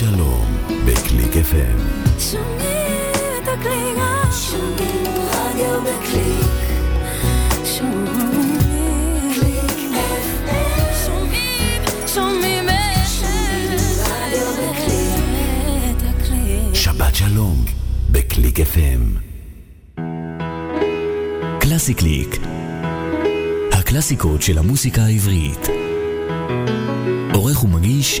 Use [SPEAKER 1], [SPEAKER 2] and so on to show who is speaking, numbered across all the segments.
[SPEAKER 1] שלום, בקליק FM.
[SPEAKER 2] שומעים את הקליק, שומעים רדיו בקליק.
[SPEAKER 1] שבת שלום, בקליק FM. קלאסי קליק. הקלאסיקות של המוסיקה העברית. עורך ומגיש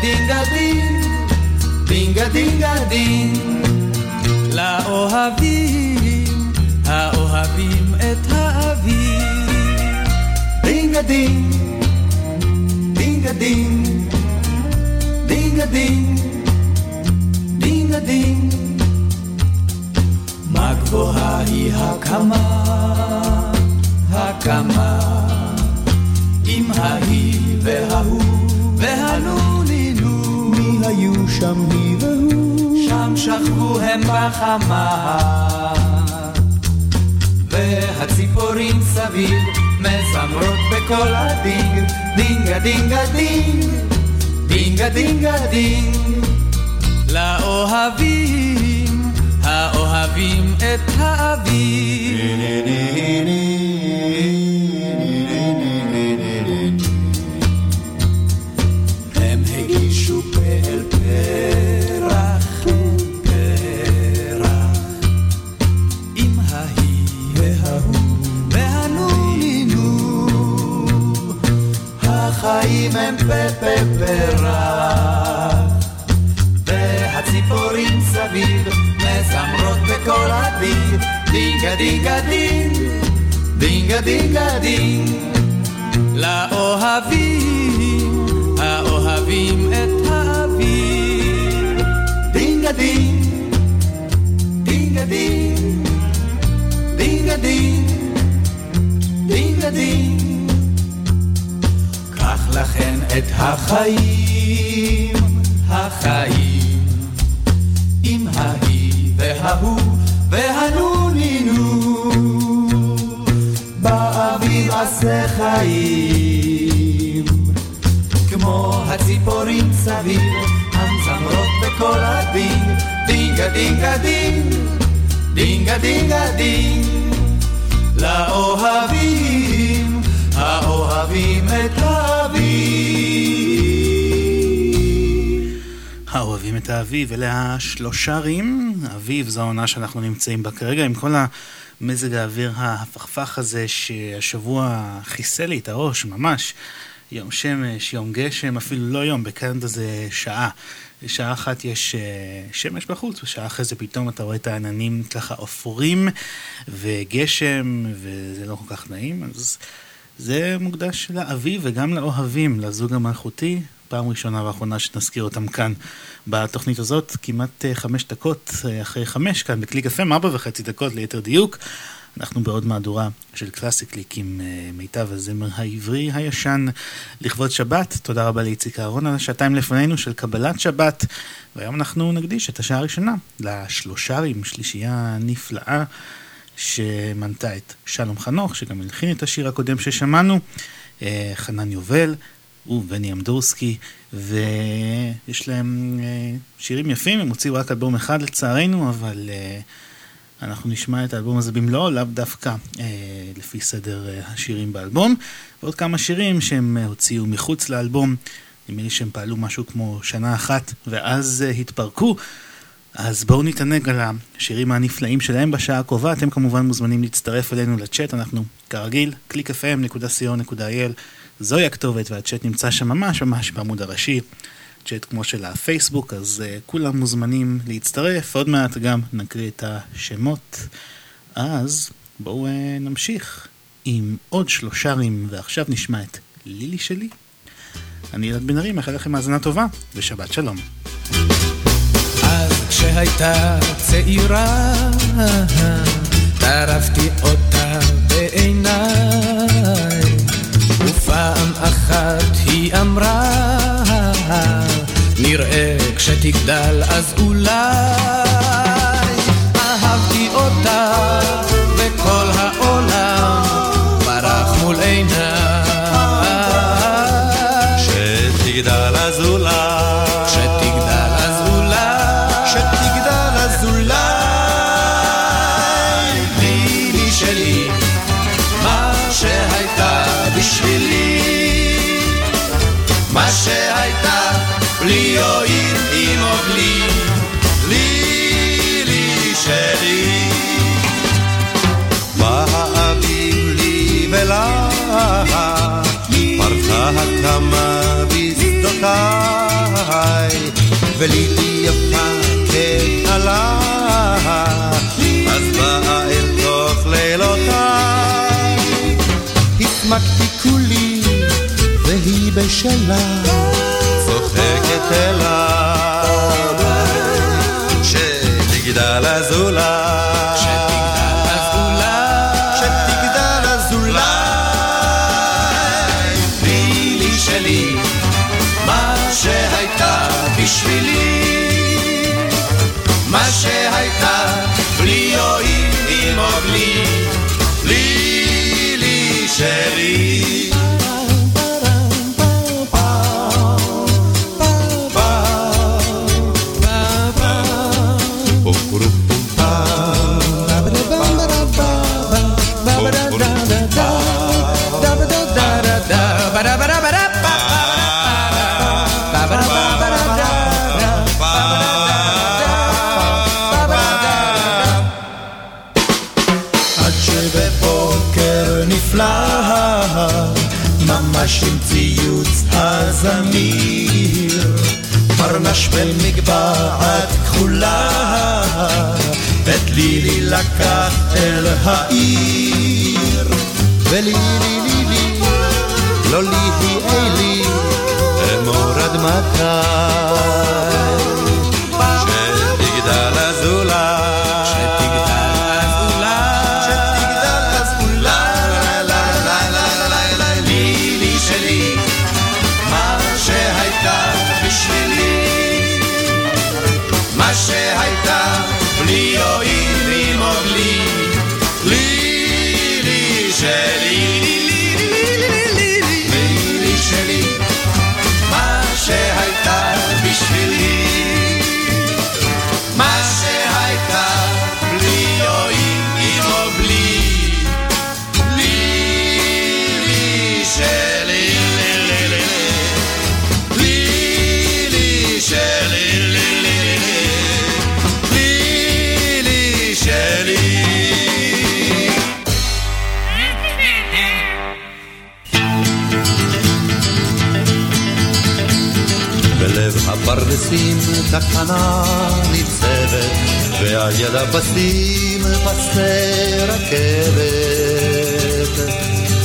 [SPEAKER 3] דינגה דינג, דינגה דינגה דינג. לאוהבים, האוהבים את האביב. דינגה דינג, דינגה דינג, דינגה דינג, דינגה דינג. מה גבוהה היא הקמה, הקמה, עם ההיא וההוא שם היא והוא? שם שכבו הם בחמה. והציפורים סביב מזמרות בקול הדינג, דינגה דינגה דינג, דינגה דינגה דינג. לאוהבים, האוהבים את האביב. החיים הם פה פה פרח, והציפורים סביב מזמרות בקול הדינג, דינגה דינגה דינג, דינגה דינגה דינג. לאוהבים, האוהבים את האוויר. דינגה דינג, דינגה דינג, דינגה דינג, דינגה דינג. החיים, החיים, עם ההיא וההוא והנונינו. באביב עשה חיים, כמו הציפורים סביב, המזמרות בקול הדינג, דינגה דינגה דינג, דינגה דינגה דינג, לאוהבים, האוהבים את האביב.
[SPEAKER 4] האוהבים את האביב, אלה השלושרים. אביב זו העונה שאנחנו נמצאים בה כרגע, עם כל המזג האוויר ההפכפך הזה שהשבוע חיסל לי את הראש, ממש. יום שמש, יום גשם, אפילו לא יום, בקנדה זה שעה. שעה אחת יש אה, שמש בחוץ, ושעה אחרי זה פתאום אתה רואה את העננים ככה אפורים, וגשם, וזה לא כל כך נעים, אז זה מוקדש לאביב וגם לאוהבים, לזוג המלכותי. פעם ראשונה ואחרונה שנזכיר אותם כאן בתוכנית הזאת, כמעט אה, חמש דקות אה, אחרי חמש, כאן בקליק FM, ארבע וחצי דקות ליתר דיוק. אנחנו בעוד מהדורה של קלאסי קליק עם אה, מיטב הזמר העברי הישן לכבוד שבת. תודה רבה לאיציק אהרון על השעתיים לפנינו של קבלת שבת. והיום אנחנו נקדיש את השעה הראשונה לשלושרים, שלישייה נפלאה שמנתה את שלום חנוך, שגם הלחין את השיר הקודם ששמענו, חנן יובל. ובני אמדורסקי, ויש להם אה, שירים יפים, הם הוציאו רק אלבום אחד לצערנו, אבל אה, אנחנו נשמע את האלבום הזה במלואו, לאו דווקא אה, לפי סדר השירים באלבום, ועוד כמה שירים שהם הוציאו מחוץ לאלבום, נדמה לי שהם פעלו משהו כמו שנה אחת, ואז התפרקו. אז בואו נתענג על השירים הנפלאים שלהם בשעה הקרובה. אתם כמובן מוזמנים להצטרף אלינו לצ'אט, אנחנו כרגיל, www.clickfm.co.il זוהי הכתובת והצ'אט נמצא שם ממש ממש בעמוד הראשי. צ'אט כמו של הפייסבוק, אז uh, כולם מוזמנים להצטרף. עוד מעט גם נקריא את השמות. אז בואו uh, נמשיך עם עוד שלושה רים, ועכשיו נשמע את לילי שלי. אני ילד בן ארי, מאחל לכם האזנה טובה, ושבת שלום.
[SPEAKER 5] כשהייתה צעירה, טרפתי אותה בעיניי, ופעם אחת היא אמרה, נראה כשתגדל אז אולי אהבתי אותה וכל העולם ברח מול עיניי.
[SPEAKER 6] כשתגדל אז אולי ולילי יפה כעלה אז באה אל תוך לילותיי. הסמקתי כולי והיא בשלה. צוחקת אליי. שתגדל אז הזמיר, פרנש במגבעת כחולה, את לילי לקח אל העיר. ולילי לילי, לא לי היא אלי, אמור עד תחנה ניצבת, ועל יד הפסים פסי רכבת,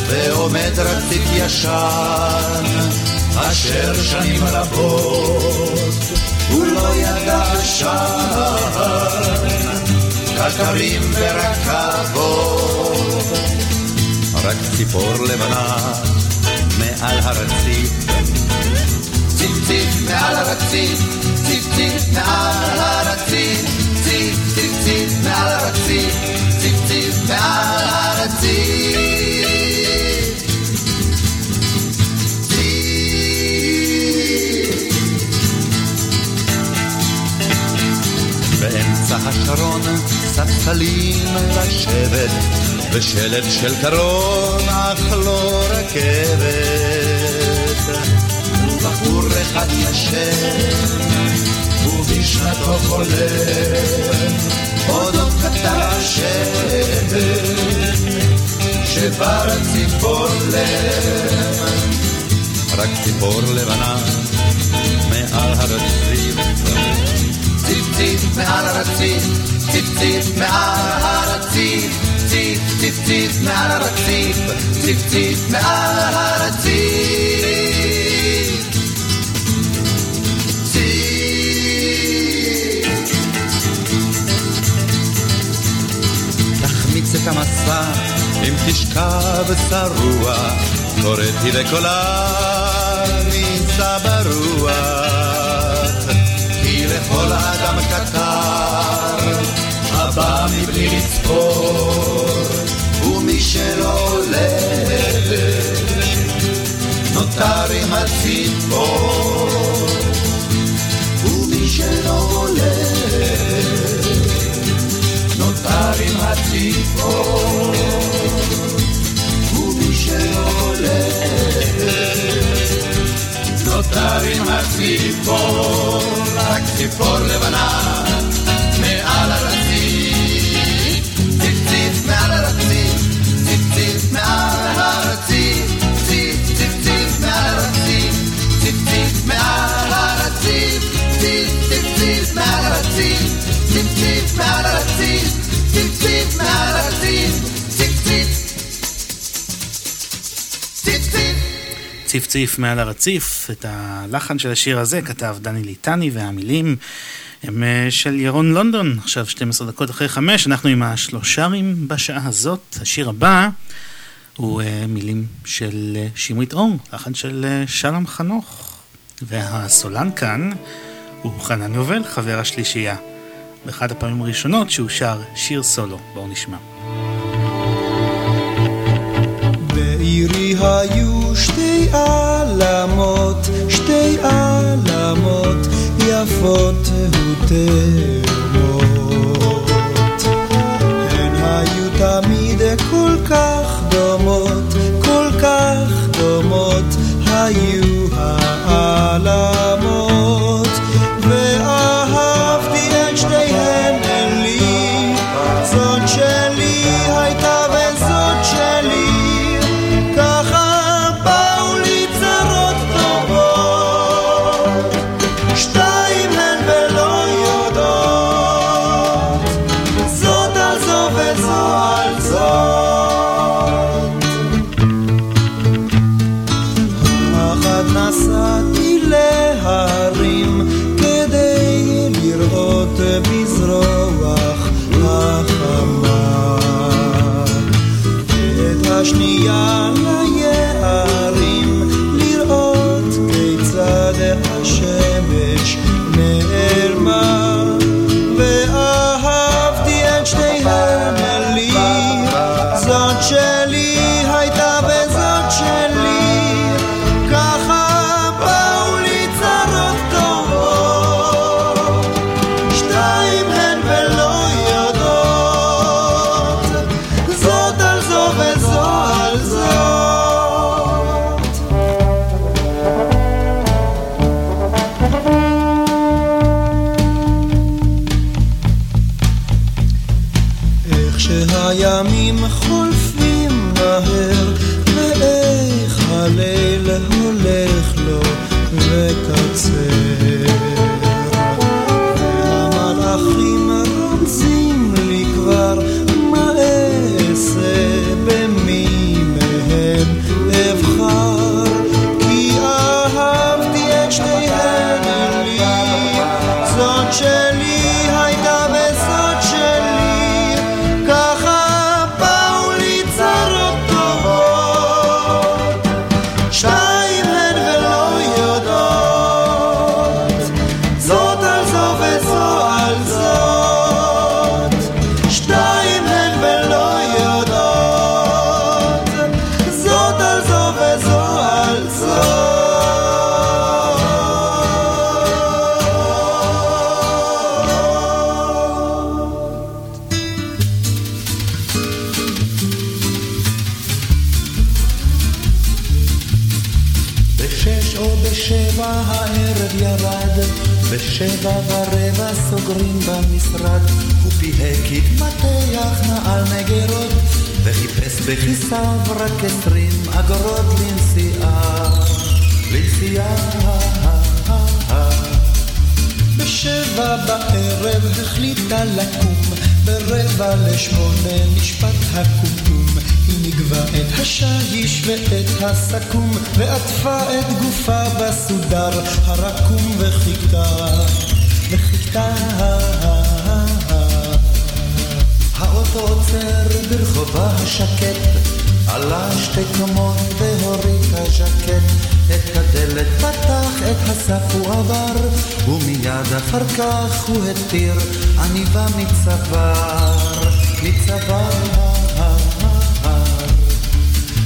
[SPEAKER 6] ועומד רציף ישן, אשר שנים רבות הוא לא ידע עשן, קטרים ורכבות, רק ציפור לבנה מעל הרציף. ציף ציף מעל הרציף, ציף ציף מעל הרציף, ציף ציף ציף מעל הרציף, ציף ציף מעל הרציף. באמצע השרון ספסלים לשבת, ושלט של קרון אך לא רכבת. בחור אחד ישן, בשנתו חולם, אודות קטן שבר ציפור לב, רק ציפור לבנה מעל הרציף, ציף ציף מעל הרציף, ציף ציף מעל הרציף, ציף ציף ציף מעל הרציף, ציף ציף מעל הרציף. את המסע אם תשכב שרוע, קוראתי בקולה נישא ברוח. כי לכל אדם קטר הבא מבלי לצפור, ומי שלא עולה נותר עם הציפור, עם הציפור, ומי שעולה נותר עם הציפור, רק ציפור לבנה ציף ציף מעל הרציף,
[SPEAKER 4] את הלחן של השיר הזה כתב דני ליטני והמילים הם אה, של ירון לונדון, עכשיו 12 דקות אחרי חמש, אנחנו עם השלושרים בשעה הזאת, השיר הבא הוא אה, מילים של אה, שמרית אור, לחן של שלום חנוך, והסולן כאן הוא חנן יובל, חבר השלישייה, באחד הפעמים הראשונות שהוא שר שיר סולו, בואו נשמע.
[SPEAKER 7] בעירי היו שתי עלמות, שתי עלמות יפות ותאומות. הן היו תמיד כל כך דומות, כל כך דומות היו העלמות.
[SPEAKER 6] בכיסיו רק עשרים אגורות לנסיעה, לנסיעה. בשבע בערב החליטה לקום, ברבע לשמונה משפט הקומקום. היא נגבה את השיש ואת הסכו"ם, ועטפה את גופה בסודר הרקום וחיכתה, וחיכתה. האוטו עוצר ברחובה השקט, עלה שתי קומות והוריד הז'קט, את הדלת פתח, את הסף הוא עבר, ומיד אחר כך הוא התיר עניבה מצוואר, מצוואר.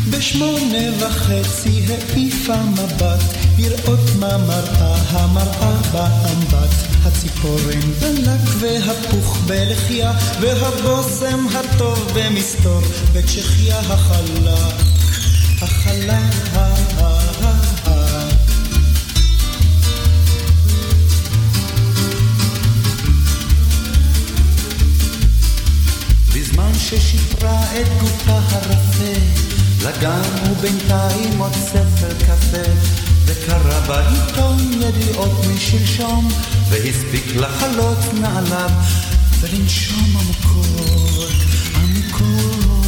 [SPEAKER 6] בשמונה וחצי העיפה מבט, לראות מה מראה המראה באמבט. הציפורן בלק והפוך בלחייה, והבושם הטוב במסתור, בצ'כיה החלק, החלק. ששיפרה את גופה הרפה לגן ובינתיים עוד ספר קפה וקרא בעיתון ידיעות משלשום והספיק לחלות נעליו ולנשום עמוקות, עמוקות.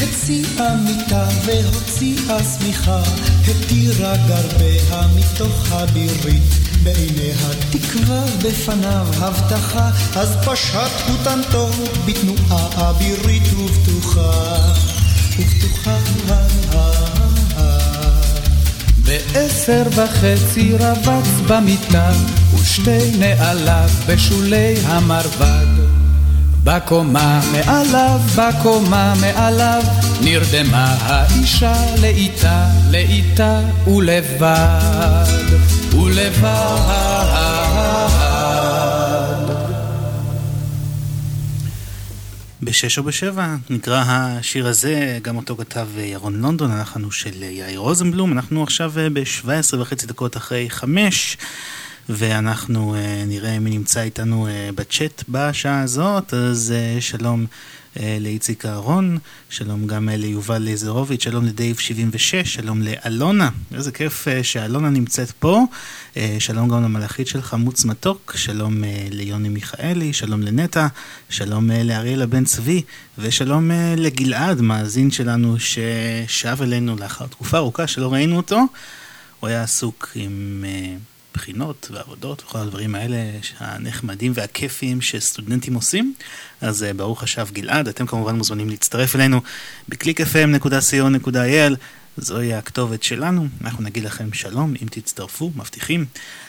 [SPEAKER 6] הציעה מיטה והוציאה שמיכה, התירה גרביה מתוך הבירית. בעיניה תקווה, בפניו הבטחה, אז פשט כותנתו בתנועה אבירית ובטוחה, ובטוחה.
[SPEAKER 5] בעשר וחצי רבץ במיטה, ושתי נעליו בשולי המרבד. בקומה מעליו, בקומה מעליו, נרדמה האישה לאיטה, לאיטה ולבד. ולבד.
[SPEAKER 4] בשש או בשבע נקרא השיר הזה, גם אותו כתב ירון לונדון, אנחנו של יאיר רוזנבלום, אנחנו עכשיו ב-17 וחצי דקות אחרי חמש. ואנחנו uh, נראה מי נמצא איתנו uh, בצ'אט בשעה הזאת, אז uh, שלום לאיציק אהרון, שלום גם ליובל לזרוביץ', שלום לדייב 76, שלום לאלונה, איזה כיף שאלונה נמצאת פה, שלום גם למלאכית של חמוץ מתוק, שלום ליוני מיכאלי, שלום לנטע, שלום לאריאלה בן צבי, ושלום לגלעד, מאזין שלנו ששב אלינו לאחר תקופה ארוכה שלא ראינו אותו, הוא היה עסוק עם... בחינות ועבודות וכל הדברים האלה הנחמדים והכיפיים שסטודנטים עושים. אז uh, ברוך השב גלעד, אתם כמובן מוזמנים להצטרף אלינו ב-clickfm.co.il, זוהי הכתובת שלנו, אנחנו נגיד לכם שלום אם תצטרפו, מבטיחים.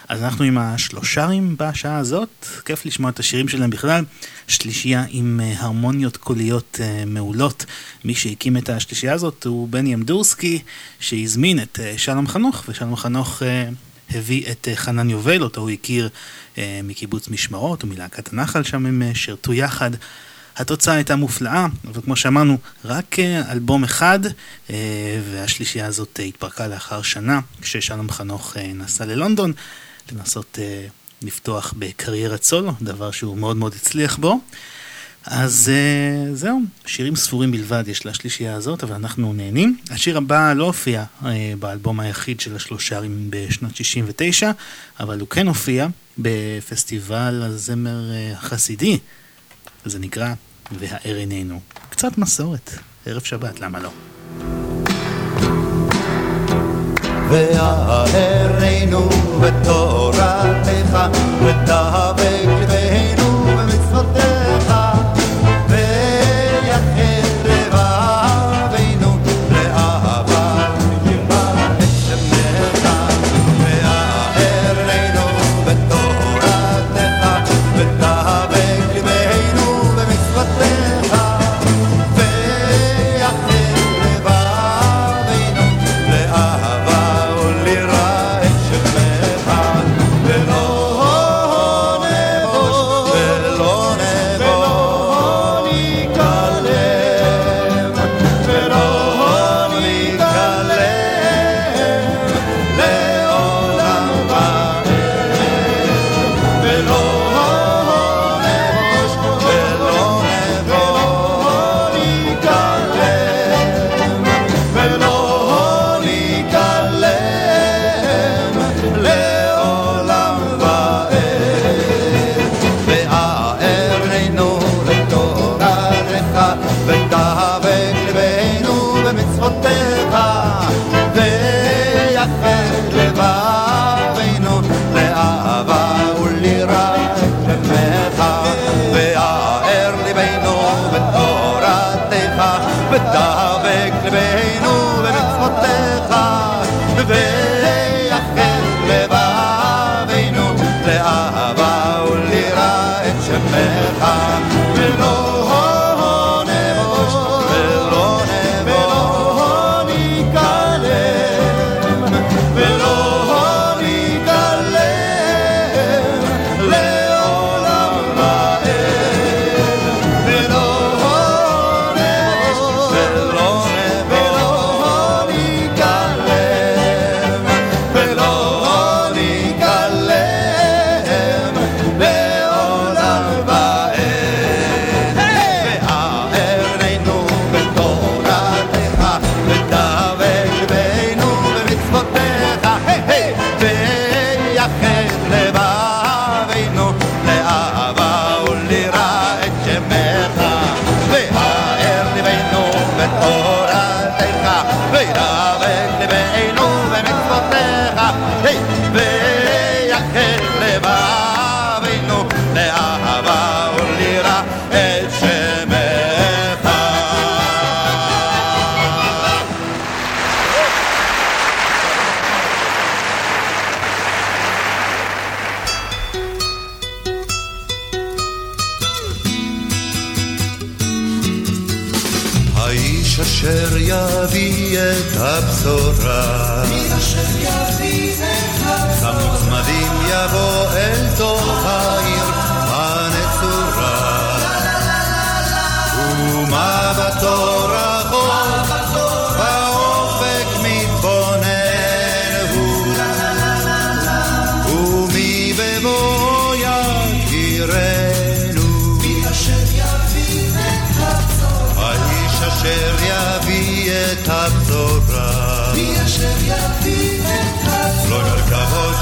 [SPEAKER 4] אז אנחנו עם השלושרים בשעה הזאת, כיף לשמוע את השירים שלהם בכלל, שלישייה עם uh, הרמוניות קוליות uh, מעולות. מי שהקים את השלישייה הזאת הוא בני אמדורסקי, שהזמין את שלום חנוך, ושלום חנוך... הביא את אה, חנן יובל, אותו הוא הכיר אה, מקיבוץ משמרות ומלהקת הנחל, שם הם אה, שירתו יחד. התוצאה הייתה מופלאה, אבל כמו שאמרנו, רק אה, אלבום אחד, אה, והשלישייה הזאת התפרקה לאחר שנה, כששלום חנוך אה, נסע ללונדון לנסות אה, לפתוח בקריירת סולו, דבר שהוא מאוד מאוד הצליח בו. אז uh, זהו, שירים ספורים בלבד יש לשלישייה הזאת, אבל אנחנו נהנים. השיר הבא לא הופיע uh, באלבום היחיד של השלושרים בשנת 69, אבל הוא כן הופיע בפסטיבל הזמר uh, החסידי. זה נקרא והאר עינינו. קצת מסורת, ערב שבת, למה לא?
[SPEAKER 6] והאר עינינו בתורתך, ודבק לבנו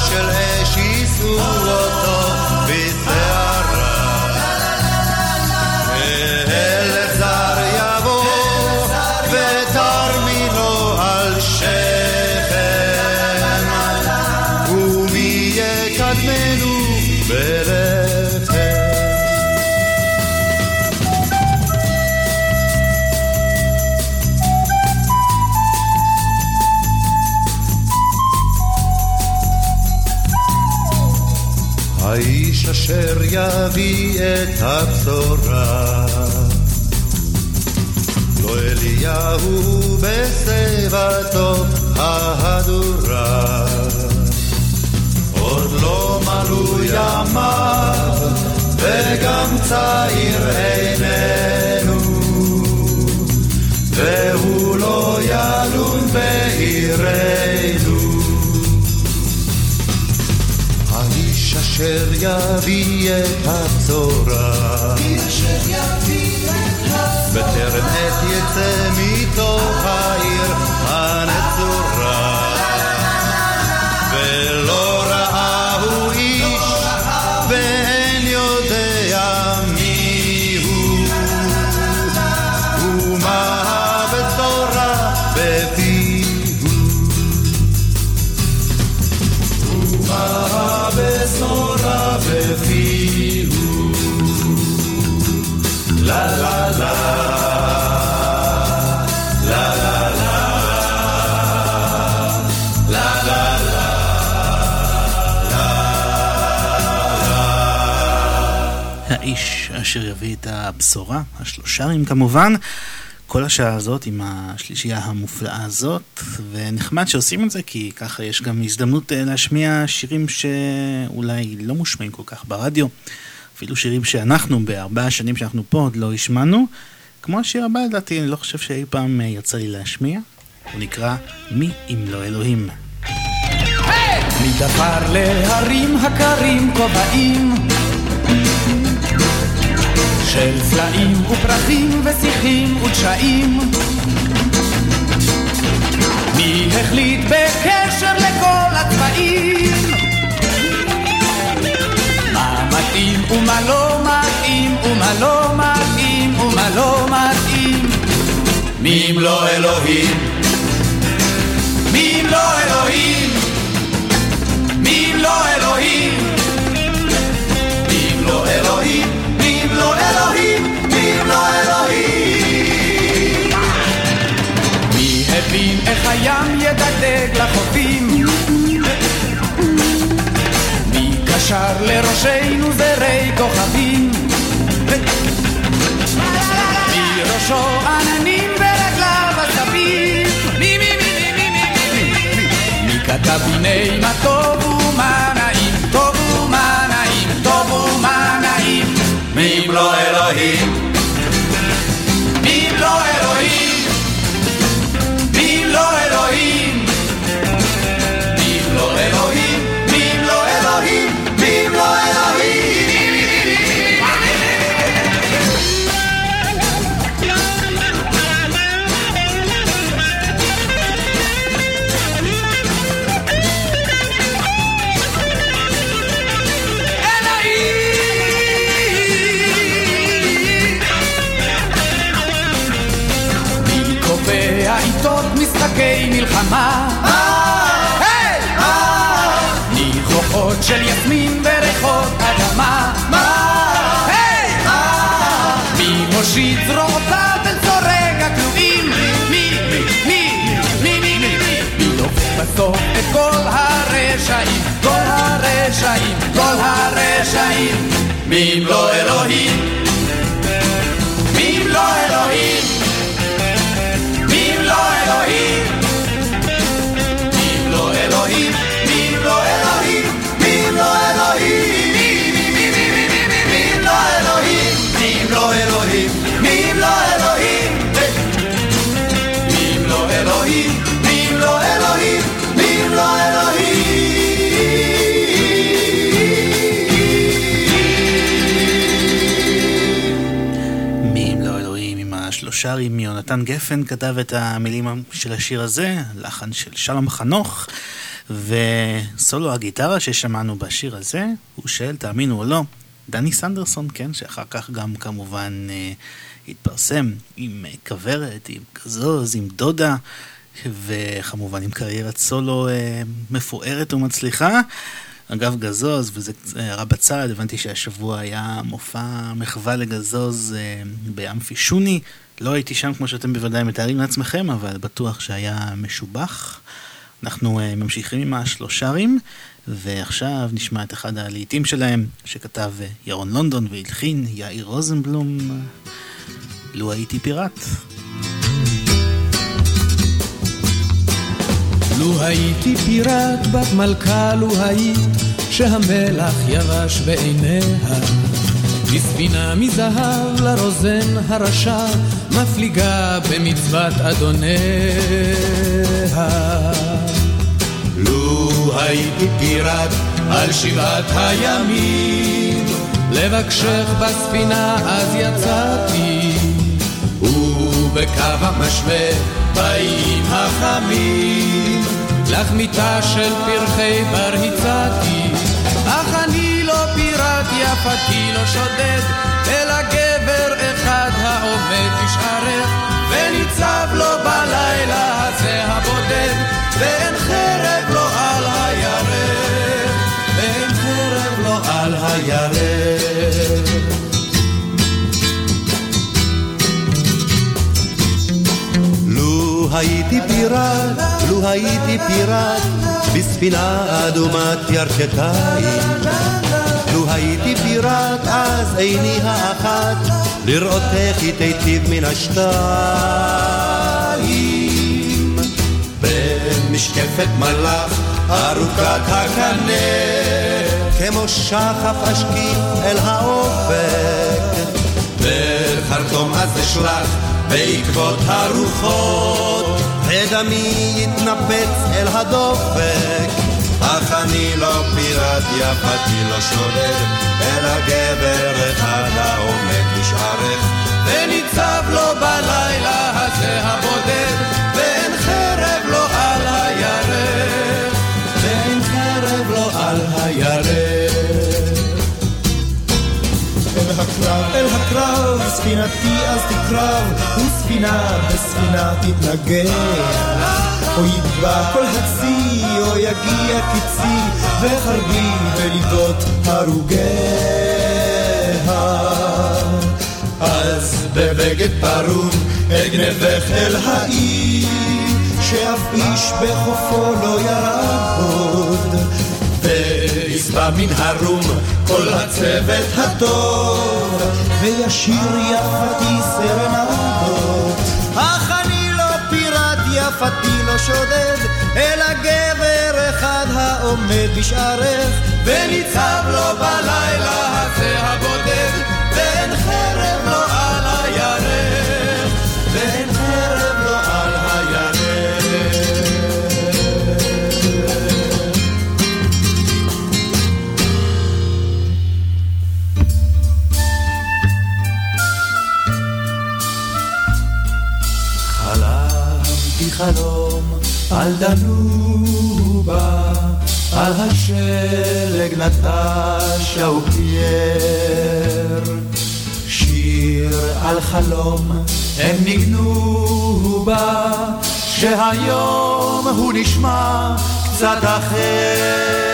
[SPEAKER 6] she'll אשר יביא את הבשורה לא אליהו בשיבתו ההדורה עוד לא מלאו ימיו וגם צעיר איננו והוא לא ילון בעירנו האיש אשר יביא את הבשורה בטרם עת יצא מתוך העיר
[SPEAKER 4] אשר יביא את הבשורה, השלושרים כמובן. כל השעה הזאת עם השלישייה המופלאה הזאת, ונחמד שעושים את זה כי ככה יש גם הזדמנות אה, להשמיע שירים שאולי לא מושמעים כל כך ברדיו, אפילו שירים שאנחנו בארבע השנים שאנחנו פה עוד לא השמענו, כמו השיר הבא לדעתי, אני לא חושב שאי פעם אה, יצא לי להשמיע, הוא נקרא מי אם לא אלוהים.
[SPEAKER 5] מדבר להרים הקרים כובעים של צלעים ופרחים ושיחים ודשאים. מי החליט בקשר לכל הצבעים? מה מתאים ומה לא מתאים ומה לא מתאים ומה לא מתאים? מי אם לא אלוהים? מי אם לא אלוהים איך הים ידדג לחופים. מי קשר לראשינו זרי כוכבים? מראשו
[SPEAKER 3] עננים ורגליו עצבים מי מי מי מי מי מי מי מי מי כתב הנה מה טוב ומה נעים, טוב ומה נעים, טוב ומה נעים.
[SPEAKER 8] מי אם לא אלוהים?
[SPEAKER 3] מלחמה? היי! ניחוחות של יסמין וריחות אדמה? היי! מי מושיט זרועותיו אל צורג הכלואים? מי? מי? מי? מי? מי? מי? מי דופק בסוף את כל הרשעים? כל הרשעים? כל הרשעים?
[SPEAKER 8] מי אם לא אלוהים?
[SPEAKER 3] מי אם לא אלוהים?
[SPEAKER 4] השלושרים, יונתן גפן כתב את המילים של השיר הזה, לחן של שלום חנוך, וסולו הגיטרה ששמענו בשיר הזה, הוא של, תאמינו או לא, דני סנדרסון, כן, שאחר כך גם כמובן אה, התפרסם עם אה, כוורת, עם גזוז, עם דודה, וכמובן עם קריירת סולו אה, מפוארת ומצליחה. אגב גזוז, וזה הערה בצד, הבנתי שהשבוע היה מופע מחווה לגזוז אה, באמפי שוני. לא הייתי שם כמו שאתם בוודאי מתארים לעצמכם, אבל בטוח שהיה משובח. אנחנו אה, ממשיכים עם השלושרים, ועכשיו נשמע את אחד הלעיתים שלהם, שכתב אה, ירון לונדון והלחין יאיר רוזנבלום, לו הייתי פיראט.
[SPEAKER 5] לו הייתי פיראט בת מלכה, לו היית שהמלח יבש בעיניה. בספינה מזהב לרוזן הרשע, מפליגה במצוות אדוניה.
[SPEAKER 8] לו הייתי פיראט על שבעת הימים,
[SPEAKER 5] לבקשך בספינה אז יצאתי,
[SPEAKER 8] ובקו המשווה באים החמים.
[SPEAKER 5] לך מיטה של פרחי בר הצעתי, יפתי לא שודד, אלא גבר אחד העומד בשערך, וניצב לו בלילה הזה הבודד, ואין חרב לו על הירך, ואין חרב לו על הירך.
[SPEAKER 6] הייתי פיראט, לו הייתי פיראט, בספינה אדומת ירכתיים. הייתי פיראט, אז עיני האחת, לראותך היא תיטיב מן השתיים.
[SPEAKER 8] במשקפת מלאך ארוכת הקנה,
[SPEAKER 6] כמו שחף אשקיף אל האופק,
[SPEAKER 8] וחרטום אז אשלח בעקבות הרוחות,
[SPEAKER 6] ודמי יתנפץ אל הדופק.
[SPEAKER 8] אך אני לא פיראט יפתי לא שודד, אלא גבר אחד העומד בשערך,
[SPEAKER 5] וניצב לו בלילה הזה הבודד, ואין חרב לו על הירך, ואין חרב לו על הירך.
[SPEAKER 7] אל הקרב, אל הקרב, ספינתי אז תקרב, וספינה בספינה תתנגח. או יטבע כל הצי, או יגיע קצי, וחרבי בלידות הרוגיה.
[SPEAKER 8] אז בבגד פרום אגנבך אל
[SPEAKER 7] העיר, שאף איש בחופו לא ירד.
[SPEAKER 8] וישבע מן הרום כל הצוות הטוב,
[SPEAKER 7] וישיר יפתי סרנדות.
[SPEAKER 3] יפתי לא שודד, אלא גבר אחד העומד בשערך, וניצב לו בלילה חלום על דנובה, על השלג נטשה ופייר. שיר על חלום הם ניגנו בה, שהיום הוא נשמע קצת אחר.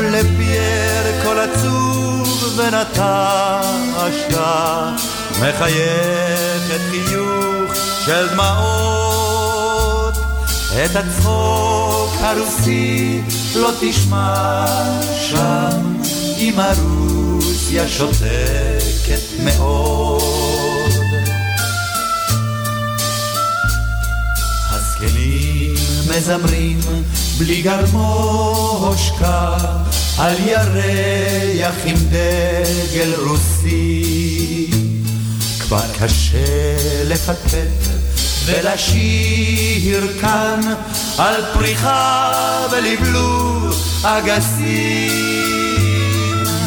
[SPEAKER 3] לפייר כל עצוב ונטשה, מחייכת חיוך של דמעות. את הצחוק הרוסי לא תשמע שם, אם הרוסיה שותקת מאוד. הזקנים מזמרים בלי גרמושקה על ירח עם דגל רוסי. כבר קשה לפטפט ולשיר כאן על פריחה ולבלוב אגסים.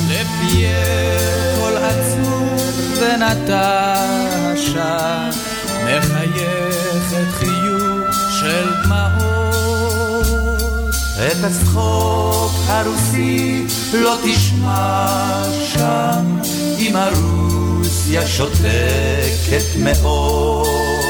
[SPEAKER 3] לפייר כל עצוב ונטשה מחייכת חיוך של דמעות. את הצחוק הרוסי לא תשמע שם, אם הרוסיה שותקת מאוד.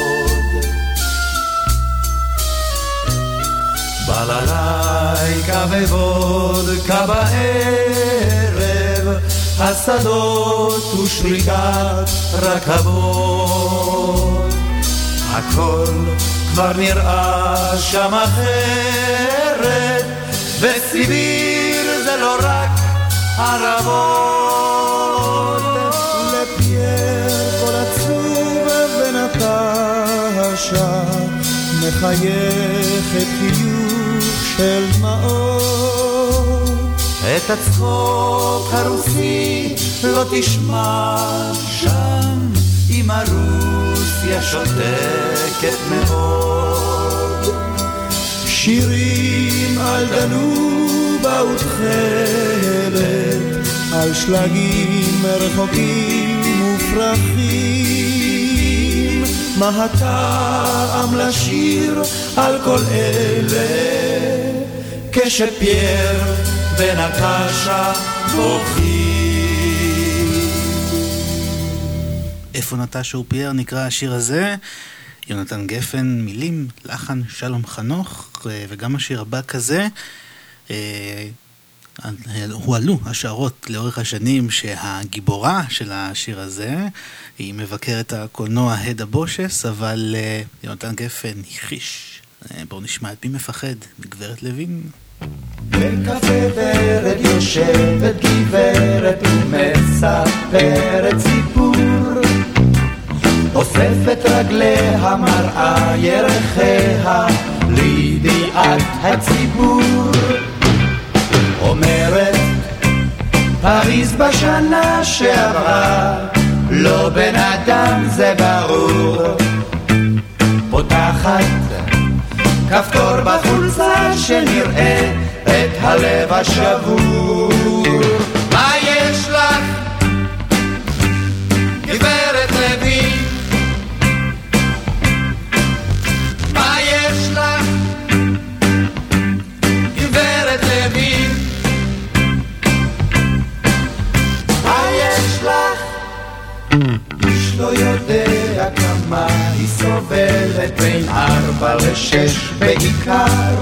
[SPEAKER 3] בללייקה ובודקה בערב, השדות ושריקת רכבות. הכל כבר נראה שם אחרת, וסיביר זה לא רק ערבות. לפייר כל עצוב ונטשה, מחייכת חיוך של דמעות. את הצחוק הרוסי לא תשמע שם, אם הרוסיה שותקת מאוד. שירים על דנובה ותכלת, על שלגים רחוקים ופרחים. מה הטעם לשיר על כל אלה, כשפייר ונטשה בוכים.
[SPEAKER 4] איפה נטשה ופייר נקרא השיר הזה? יונתן גפן, מילים, לחן, שלום חנוך, אה, וגם השיר הבא כזה. אה, הועלו השערות לאורך השנים שהגיבורה של השיר הזה היא מבקרת הקולנוע הדה בושס, אבל אה, יונתן גפן הכחיש. בואו נשמע את מי מפחד, מגברת לוין.
[SPEAKER 3] בקפה ורד יושבת גברת ומספרת סיפור. אוספת רגליה מראה ירחיה לידיעת הציבור. אומרת פריז בשנה שעברה לא בן אדם זה ברור. פותחת כפתור בחולצה שנראה את הלב השבור. מה יש לך? גברת לוי. מה יש לך? גברת לוי. מה יש לך? איש לא יודע כמה היא סובלת בין ארבע לשש בעיקר.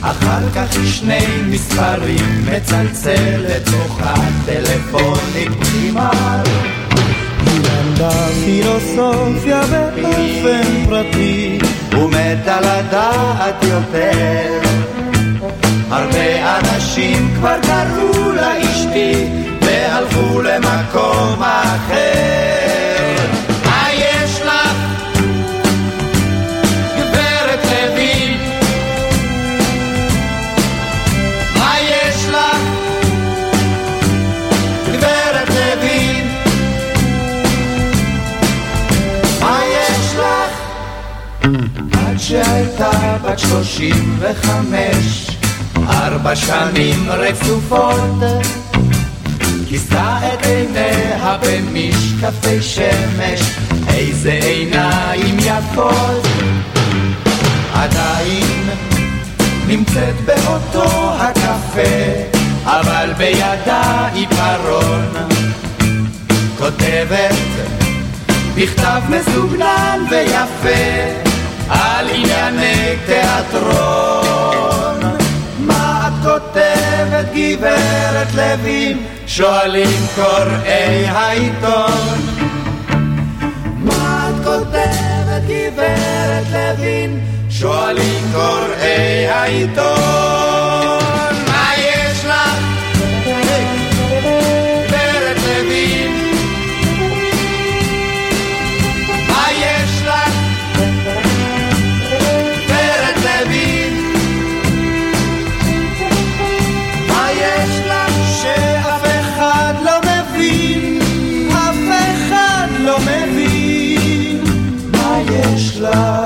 [SPEAKER 3] אחר כך היא שני מספרים מצלצלת בוכה טלפונים נגמר היא למדה פילוסופיה באופן פרטי. ומתה לדעת יותר. הרבה אנשים כבר קראו לה אשתי והלכו למקום אחר שהייתה בת שלושים וחמש, ארבע שנים רצופות, כיסתה את עיניה במשקפי שמש, איזה עיניים יפות. עדיין נמצאת באותו הקפה, אבל בידה עיפרון. כותבת בכתב מסוגנן ויפה על ענייני תיאטרון. מה את כותבת גברת לוין? שואלים קוראי העיתון. מה את כותבת גברת לוין? שואלים קוראי העיתון. חסידה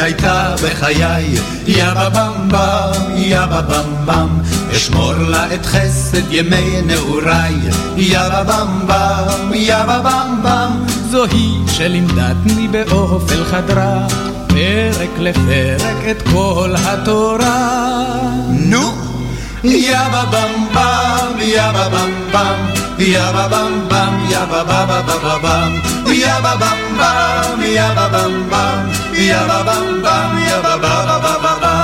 [SPEAKER 3] הייתה בחיי, יא בבמבם, יא בבמבם, אשמור לה את חסד ימי נעוריי, יא בבמבם, יא בבמבם,
[SPEAKER 5] זוהי שלימדתני באופל חדרה, פרק לפרק את כל התורה.
[SPEAKER 3] נו! יא בבמבם, יא בבמבם, יא בבמבם, יא בבבבבבם, יא בבמבם, יא בבמבם, יא בבמבם, יא בבבבבבם.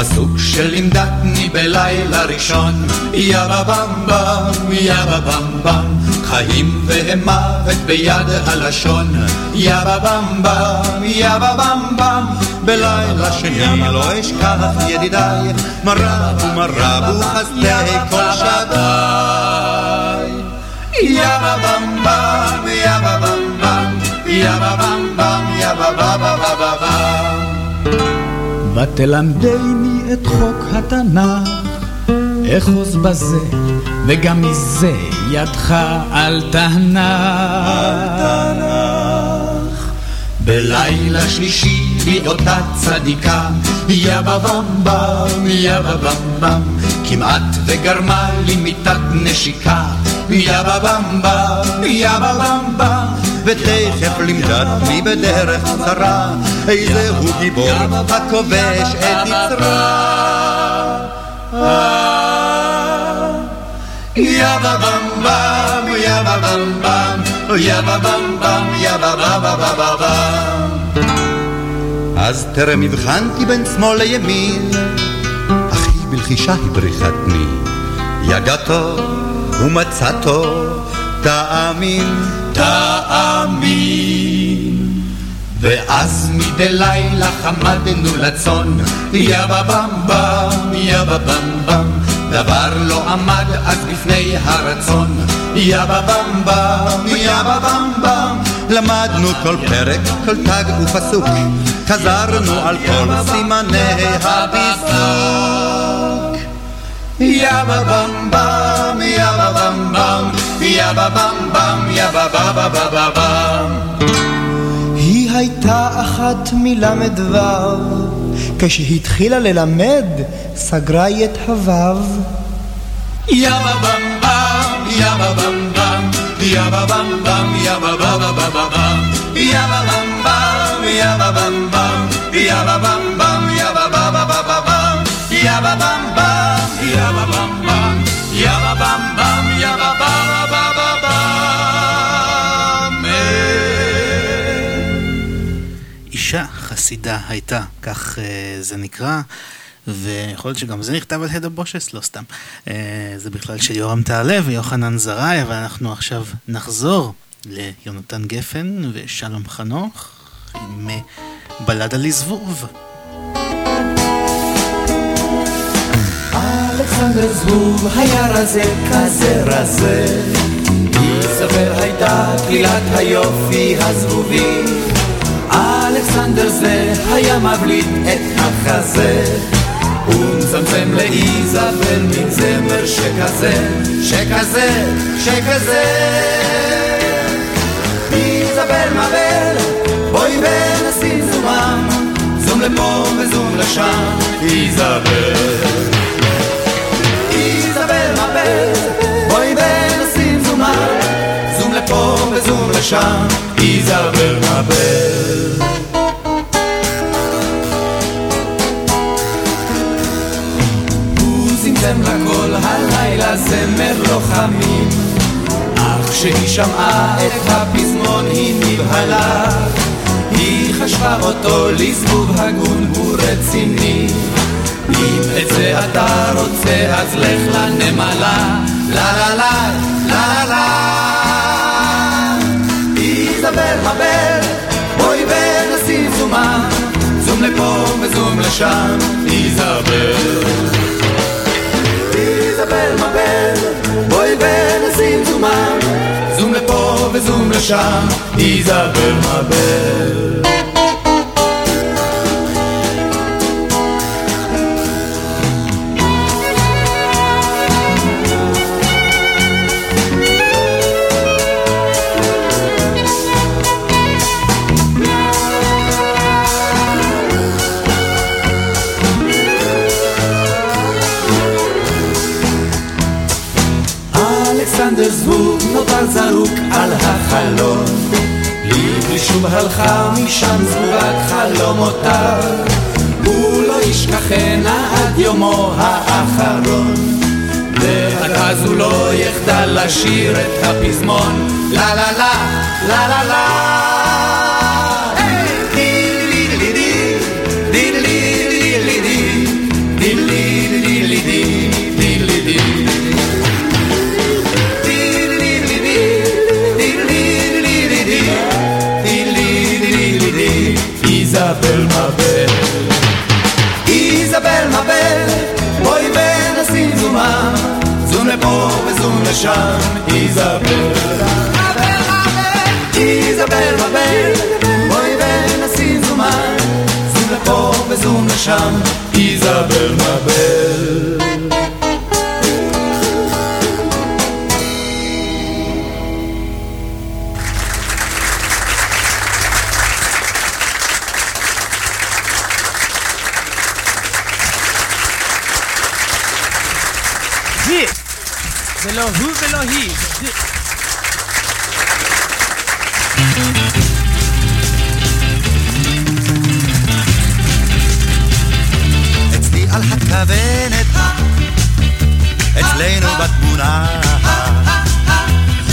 [SPEAKER 3] פסוק שלימדתני בלילה ראשון, יא בבמבם, יא בבמבם, חיים ומוות ביד הלשון, יא בבמבם, יא בבמבם, בלילה שני לא אשכח ידידיי, מה רבו מה רבו חסדי כל שדי. יא בבמבם, יא בבמבם, יא בבמבם, יא בבבבבבם.
[SPEAKER 5] ותלמדני את חוק התנ"ך, אחוז בזה, וגם מזה ידך אל תנח.
[SPEAKER 3] בלילה שלישי היא אותה צדיקה, יא בבמבם, יא בבמבם, כמעט וגרמה לי מיתת נשיקה, יא בבמבם, יא בבמבם, ותכף לימדתני בדרך צרה, איזהו גיבור הכובש את יצרה. יא בבמבם, יא בבמבם, יא בבמבם, יא בבבבבבם. אז טרם הבחנתי בין שמאל לימין, אחי בלחישה הבריחתני, יגעתו ומצאתו, תאמין, תאמין. ואז מדי לילה חמדנו לצאן, יא בבמבם, יא בבמבם,
[SPEAKER 6] דבר לא עמד אז בפני הרצון. יא בבמבם, יא בבמבם, למדנו כל פרק, כל תג ופסוק, חזרנו על כל סימני הביסוק. יא בבמבם, יא בבמבם, יא בבמבם, יא בבבבבבם.
[SPEAKER 7] היא הייתה אחת מל"ו, כשהתחילה ללמד, סגרה היא את הו"ו.
[SPEAKER 6] יא בבמבם, יא בבמבם, יא בבמבם, יא בבבבבבם, יא בבמבם, יא בבמבם, יא בבמבם, יא בבבבבבם, יא בבמבם,
[SPEAKER 4] חסידה הייתה, כך uh, זה נקרא. ויכול להיות שגם זה נכתב על הדה בושס, לא סתם. Uh, זה בכלל של יורם טהרלב ויוחנן זרעי, אבל אנחנו עכשיו נחזור ליונתן גפן ושלום חנוך עם uh, בלדה לזבוב.
[SPEAKER 3] אלכסנדר זבוב היה רזה כזה רזה איזבל הייתה כלילת היופי הזבובי אלכסנדר זה היה מבליט את החזה. הוא מצמצם לאיזבל מין זמר שכזה, שכזה, שכזה. איזבל מבל, בואי ונשים זומם זום לפה וזום לשם. איזבל. איזבל מבל, בואי ונשים זומם זום לפה וזום לשם. איזבל מבל זמזם לה כל הלילה זמר לוחמים. אך כשהיא שמעה את הפזמון היא נבהלה. היא חשבה אותו לזבוב הגון ורציני אם את זה אתה רוצה אז לך לנמלה. לה לה לה לה לה איזבל מבל בואי ונשים זומה. זום לפה וזום לשם איזבל ספר מה בן בואי ונשים תשומה זום לפה וזום לשם. איזבל מה בן זרוק על החלון לבלי שוב הלכה משם זבובת חלומותיו הוא לא ישכחנה עד יומו האחרון. ועד אז הוא לא יחדל לשיר את הפזמון. לה לה לה לה לה לה איזבל מבל איזבל מבל בואי ונשים זומה זום לפה וזום לשם איזבל איזבל מבל בואי ונשים זומה זום לפה וזום לשם איזבל מבל
[SPEAKER 5] זה
[SPEAKER 6] בתמונה,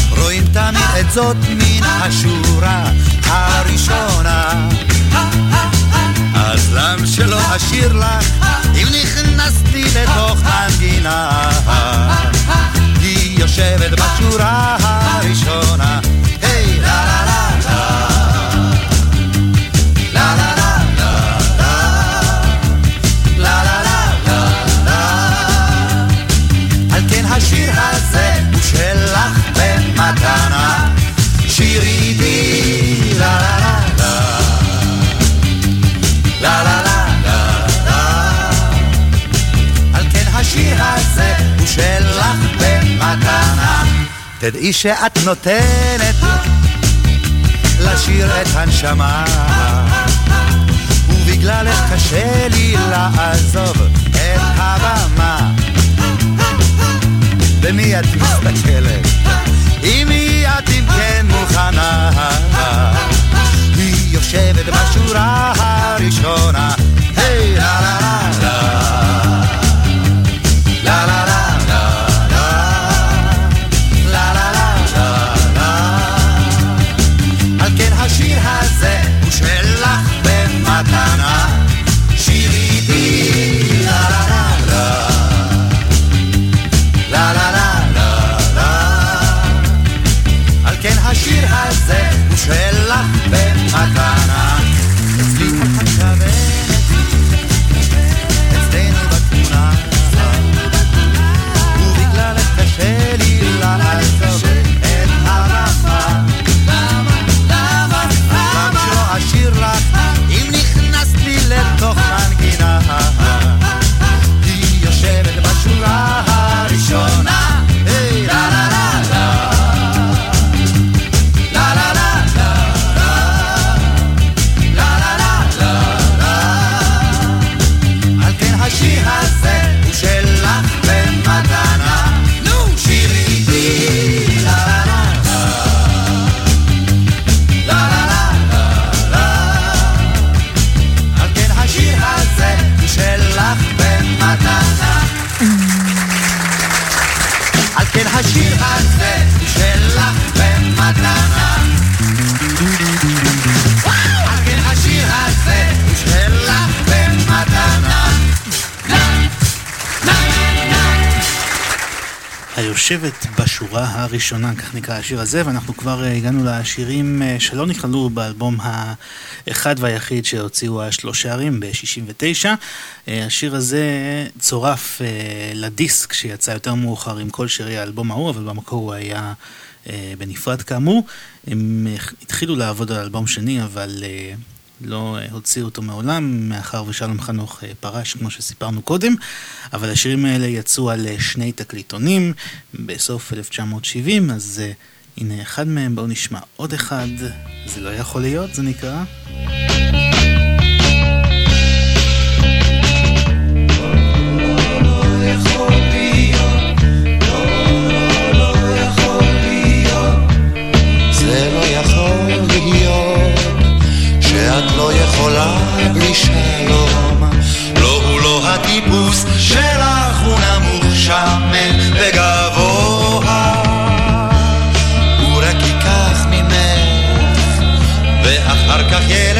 [SPEAKER 6] רואים תמיד את זאת מן השורה הראשונה. אז למה שלא אשיר לך, אם נכנסתי לתוך מנגינה? היא יושבת בשורה הראשונה. היי, לה לה לה. תדעי שאת נותנת לשיר את הנשמה ובגללך קשה לי לעזוב את הבמה במי את מסתכלת? אם מי את אם כן מוכנה? היא יושבת בשורה הראשונה היי לה לה לה לה לה na na
[SPEAKER 4] לשבת בשורה הראשונה, כך נקרא השיר הזה, ואנחנו כבר אה, הגענו לשירים אה, שלא נכללו באלבום האחד והיחיד שהוציאו השלושה ערים ב-69. אה, השיר הזה צורף לדיסק שיצא יותר מאוחר עם כל שירי האלבום ההוא, אבל במקור הוא היה בנפרד כאמור. הם התחילו לעבוד על אלבום שני, אבל... לא הוציאו אותו מעולם, מאחר ושלום חנוך אה, פרש, כמו שסיפרנו קודם, אבל השירים האלה יצאו על אה, שני תקליטונים בסוף 1970, אז הנה אחד מהם, בואו נשמע עוד אחד, זה לא יכול להיות, זה נקרא.
[SPEAKER 6] שאת לא יכולה בלי שלום. לא, הוא לא הטיפוס שלך, הוא נמוך, שמן וגבוה. הוא רק ייקח ממך, ואחר כך ילך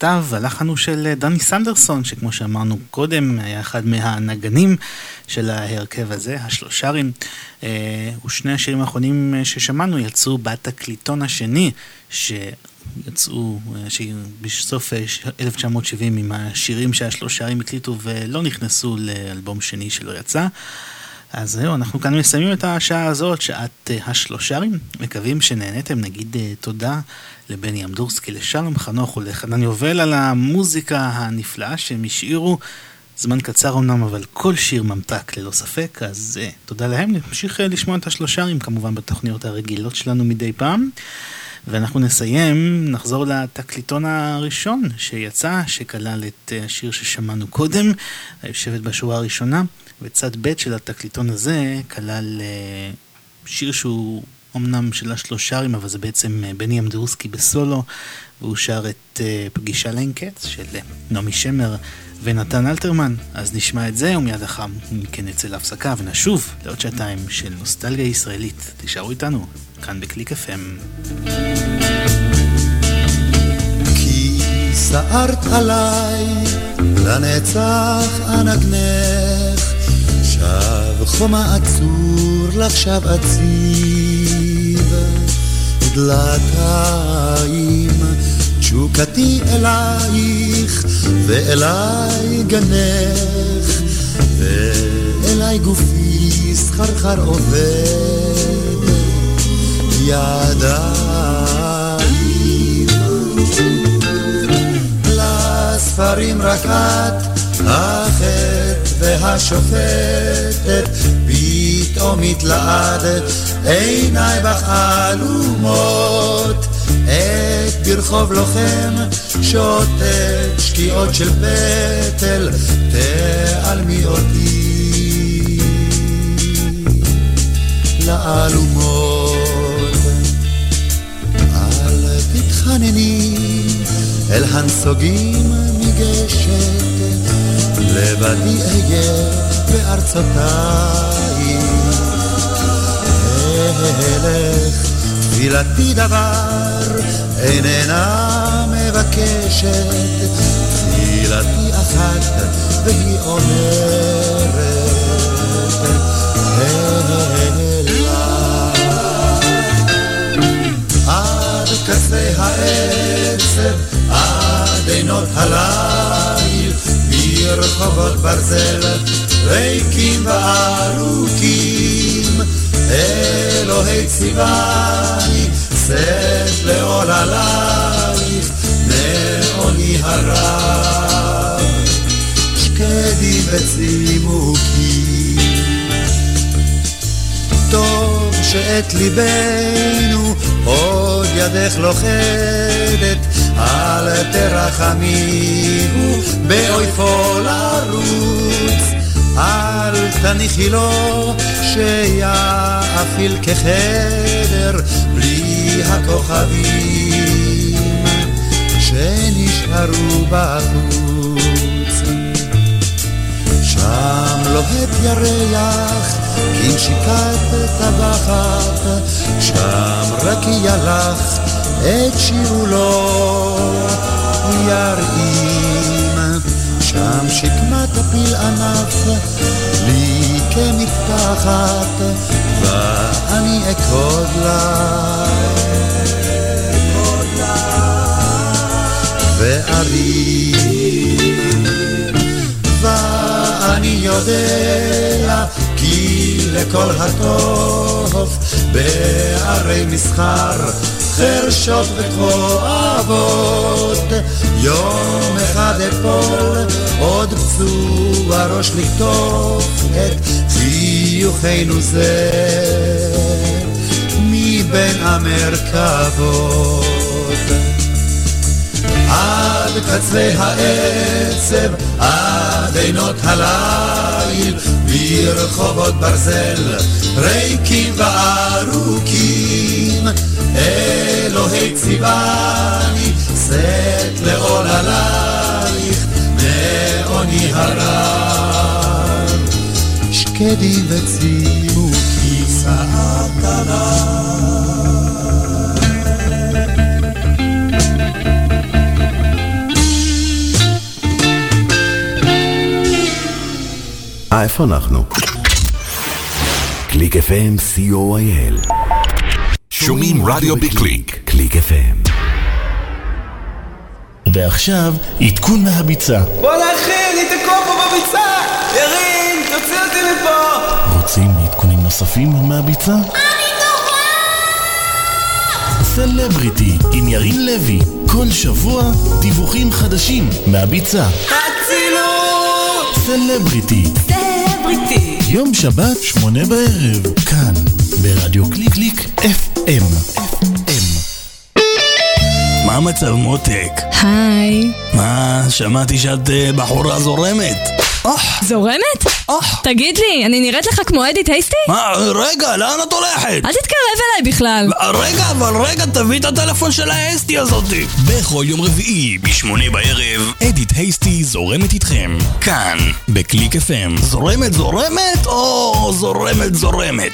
[SPEAKER 4] כתב, הלחן הוא של אה, דני סנדרסון, שכמו שאמרנו קודם, היה אחד מהנגנים של ההרכב הזה, השלושרים. אה, ושני השירים האחרונים אה, ששמענו יצאו בתקליטון השני, שיצאו בסוף אה, ש- 1970 עם השירים שהשלושרים הקליטו ולא נכנסו לאלבום שני שלא יצא. אז זהו, אנחנו כאן מסיימים את השעה הזאת, שעת השלושרים. מקווים שנהניתם, נגיד תודה לבני אמדורסקי, לשלום חנוך ולחנן יובל על המוזיקה הנפלאה שהם השאירו. זמן קצר אמנם, אבל כל שיר ממתק ללא ספק, אז uh, תודה להם. נמשיך uh, לשמוע את השלושרים, כמובן בתוכניות הרגילות שלנו מדי פעם. ואנחנו נסיים, נחזור לתקליטון הראשון שיצא, שכלל את uh, השיר ששמענו קודם, היושבת בשורה הראשונה, וצד ב' של התקליטון הזה כלל שיר שהוא אמנם של השלושרים, אבל זה בעצם uh, בני אמדורסקי בסולו, והוא שר את uh, פגישה לאין של uh, נעמי שמר ונתן אלתרמן. אז נשמע את זה, ומיד אחר מכן נצא להפסקה ונשוב לעוד שעתיים של נוסטלגיה ישראלית. תישארו איתנו, כאן בקליק FM.
[SPEAKER 9] כי סערת עליי לנצח אנגנך שב חומה עצור לך שב אציב דלתיים תשוקתי אלייך ואליי גנך ואליי גופי סחרחר עובד. ידיים. לספרים רק את החטא והשופטת פתאום התלעדת עיניי בך עלומות את ברחוב לוחם שוטט שקיעות של פטל תעלמי אותי. לעלומות. אל תתחנני אל הנסוגים ניגשת לבדי אהיה בארצותיי. אלך, תפילתי דבר איננה מבקשת, תפילתי אחת והיא אומרת, אלך, עד קצה העצב, עד עינות הליל. ברזל, ריקים וארוכים. אלוהי ציווני, שאת לעול עלייך, מעוני הרב. שקדים וצימוקים. טוב שאת ליבנו עוד ידך לוכדת, אל תרחמינו באויפו לרוץ. אל תניחי לו שיאפיל כחדר בלי הכוכבים שנשארו בחוץ. שם לוהט ירח כנשיקת טבחת, שם רק ילך את שיעולו ירעים. שם שקמת הפיל ענף לי כמטפחת, ואני אכוד לה. וארים, ואני יודע כי לכל הטוב בערי מסחר חרשות וכואבות. יום אחד אפול עוד פצוע ראש לקטוף את חיוכנו זה. מבין המרכבות. עד קצווי העצב, עד עינות הליל, ברחובות ברזל, ריקים וארוכים. אלוהי ציווני, שאת לעול עלייך, מעוני הרב. שקדים וצימוקים, שאת
[SPEAKER 1] אה, איפה אנחנו? קליק FM, co.il. שומעים רדיו בקליק. קליק FM.
[SPEAKER 10] ועכשיו, עדכון מהביצה.
[SPEAKER 11] בואנה אחי, אני תקוע פה בביצה! ירין, תוציא אותי מפה!
[SPEAKER 10] רוצים עדכונים נוספים מהביצה? סלבריטי עם ירין לוי, כל שבוע דיווחים חדשים מהביצה.
[SPEAKER 11] הצילו!
[SPEAKER 10] סלבריטי,
[SPEAKER 2] סלבריטי.
[SPEAKER 10] יום שבת, שמונה בערב, כאן, ברדיו קליק קליק FM.
[SPEAKER 12] מה המצב מותק?
[SPEAKER 13] היי.
[SPEAKER 12] מה, שמעתי שאת אה, בחורה זורמת.
[SPEAKER 13] זורמת? תגיד לי, אני נראית לך כמו אדית הייסטי?
[SPEAKER 12] מה, רגע, לאן את הולכת?
[SPEAKER 13] אל תתקרב אליי בכלל.
[SPEAKER 12] רגע, אבל רגע, תביא את הטלפון של האסטי הזאתי.
[SPEAKER 1] בכל יום רביעי, בשמונה בערב, אדית הייסטי זורמת איתכם. כאן, בקליק FM.
[SPEAKER 12] זורמת זורמת או זורמת זורמת?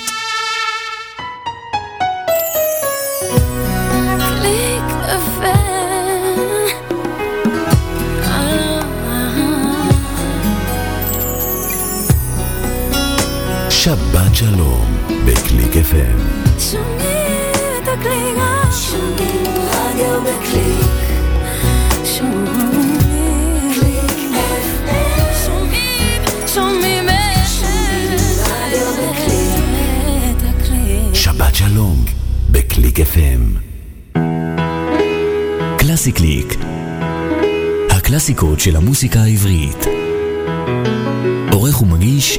[SPEAKER 1] שלום, בקליק FM.
[SPEAKER 2] שומעים את הקליק, שומעים רדיו בקליק. שומעים קליק FM. שומעים, שומעים רדיו בקליק.
[SPEAKER 1] שבת שלום, בקליק FM. קלאסי קליק. הקלאסיקות של המוסיקה העברית. עורך ומגיש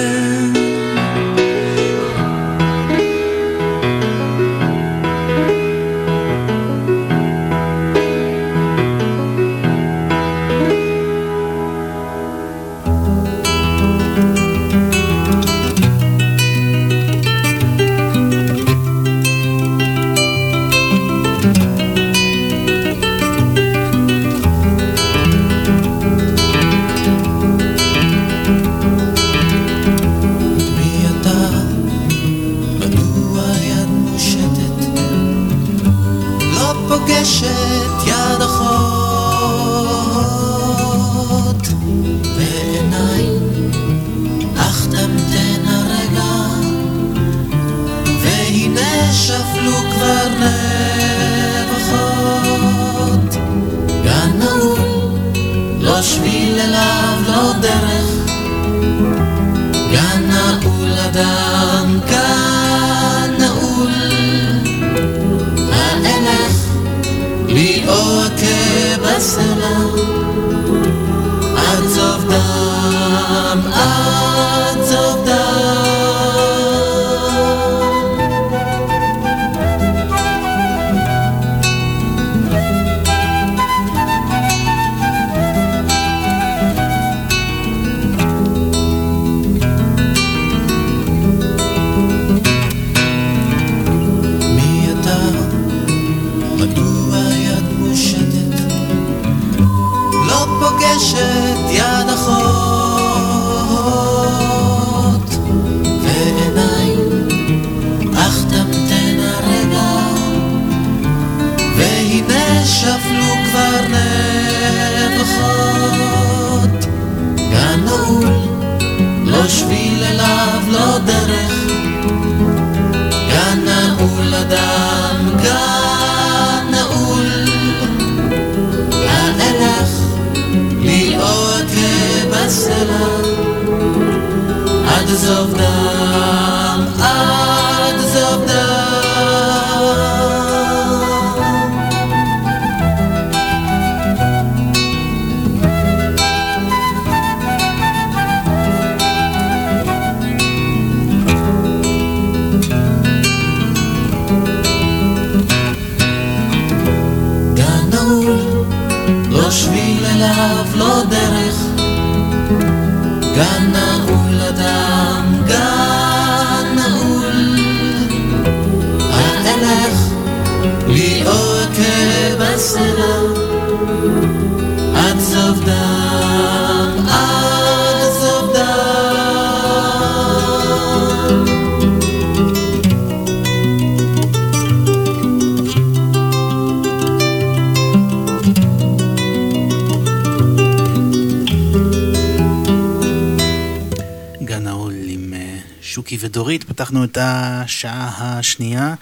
[SPEAKER 4] פתחנו את השעה השנייה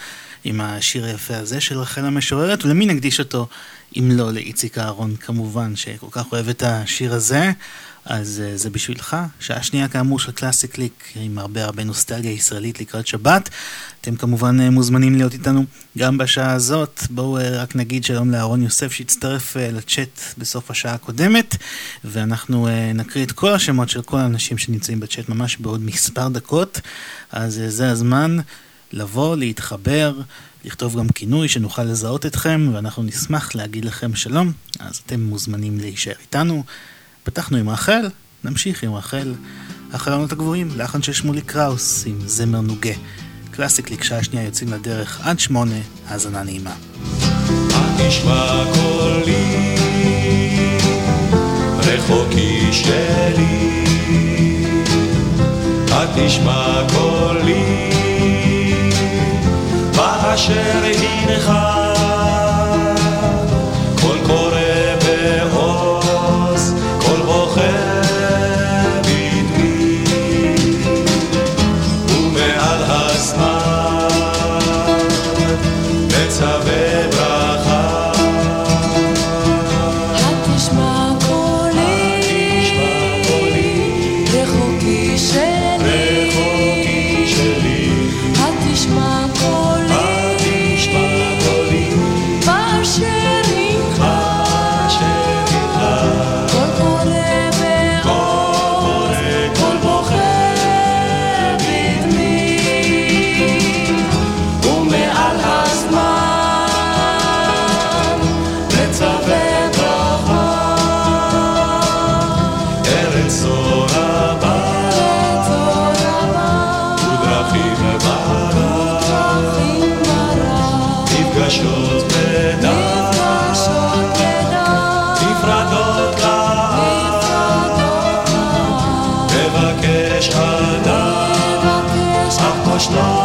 [SPEAKER 4] עם השיר היפה הזה של רחל המשוררת, ולמי נקדיש אותו אם לא לאיציק אהרון כמובן, שכל כך אוהב את השיר הזה, אז אה, זה בשבילך. שעה שנייה כאמור של קלאסי קליק עם הרבה הרבה נוסטלגיה ישראלית לקראת שבת. אתם כמובן אה, מוזמנים להיות איתנו גם בשעה הזאת. בואו אה, רק נגיד שלום לאהרון יוסף שהצטרף לצ'אט בסוף השעה הקודמת, ואנחנו נקריא את כל השמות של כל האנשים שנמצאים בצ'אט ממש בעוד מספר דקות, אז אה, זה הזמן לבוא, להתחבר. לכתוב גם כינוי שנוכל לזהות אתכם, ואנחנו נשמח להגיד לכם שלום, אז אתם מוזמנים להישאר איתנו. פתחנו עם רחל, נמשיך עם רחל. החלונות הגבוהים, לחן של שמולי קראוס עם זמר נוגה. קלאסי קליק שעה שנייה יוצאים לדרך עד שמונה, האזנה נעימה.
[SPEAKER 14] רחוקי שלי. התשמע קולי, באשר הנך, אך פושטות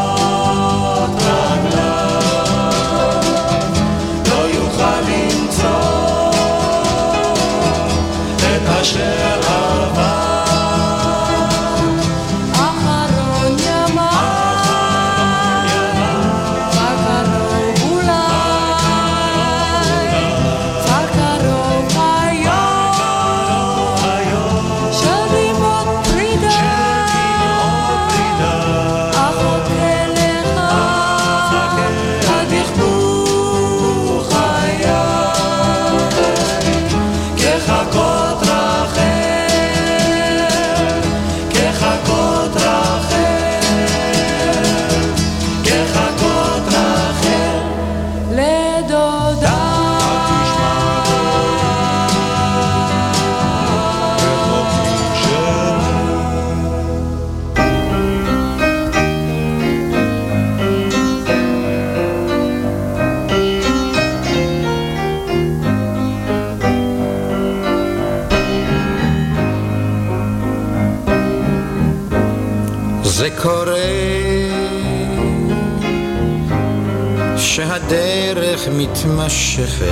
[SPEAKER 9] מתמשכת.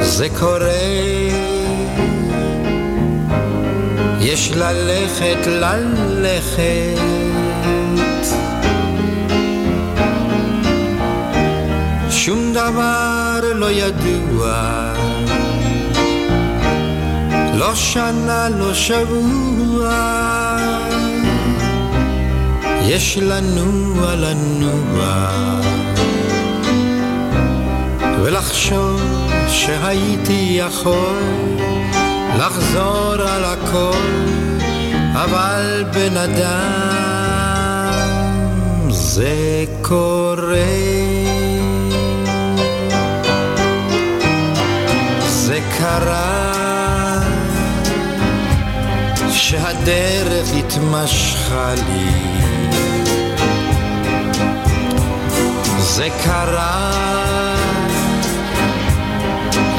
[SPEAKER 9] זה קורה. יש ללכת ללכת. שום דבר לא ידוע. לא שנה, לא שבוע, יש לנוע לנוע, ולחשוב שהייתי יכול לחזור על הכל, אבל בן אדם זה קורה. זה קרה שהדרך התמשכה לי זה קרה.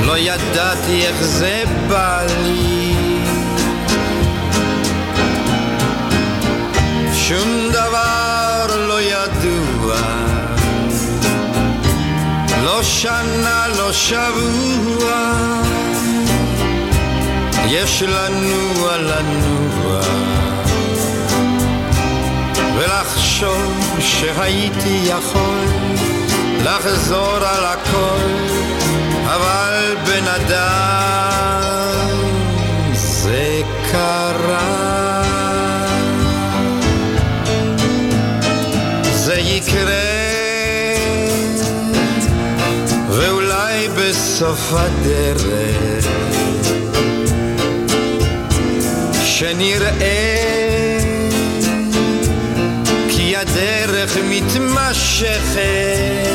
[SPEAKER 9] לא ידעתי איך זה בא לי. שום דבר לא ידוע. לא שנה, לא שבוע. יש לנוע לנוע ולחשוב שהייתי יכול לחזור על הכל אבל בן אדם זה קרה. זה יקרה ואולי בסוף הדרך שנראה כי הדרך מתמשכת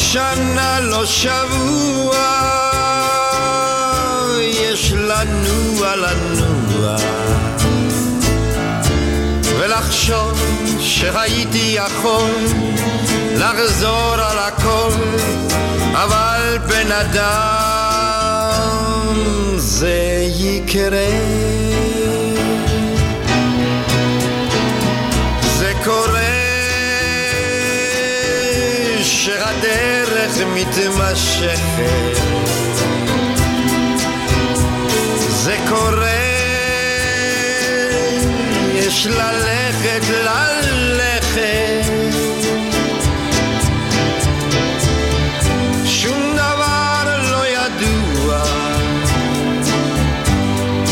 [SPEAKER 9] שנה, לא שבוע יש לנוע לנוע ולחשוב שהייתי יכול לחזור על הכל, אבל בן אדם זה יקרה. זה קורה שהדרך מתמשכת. זה קורה, יש ללכת, ללכת. שום דבר לא ידוע,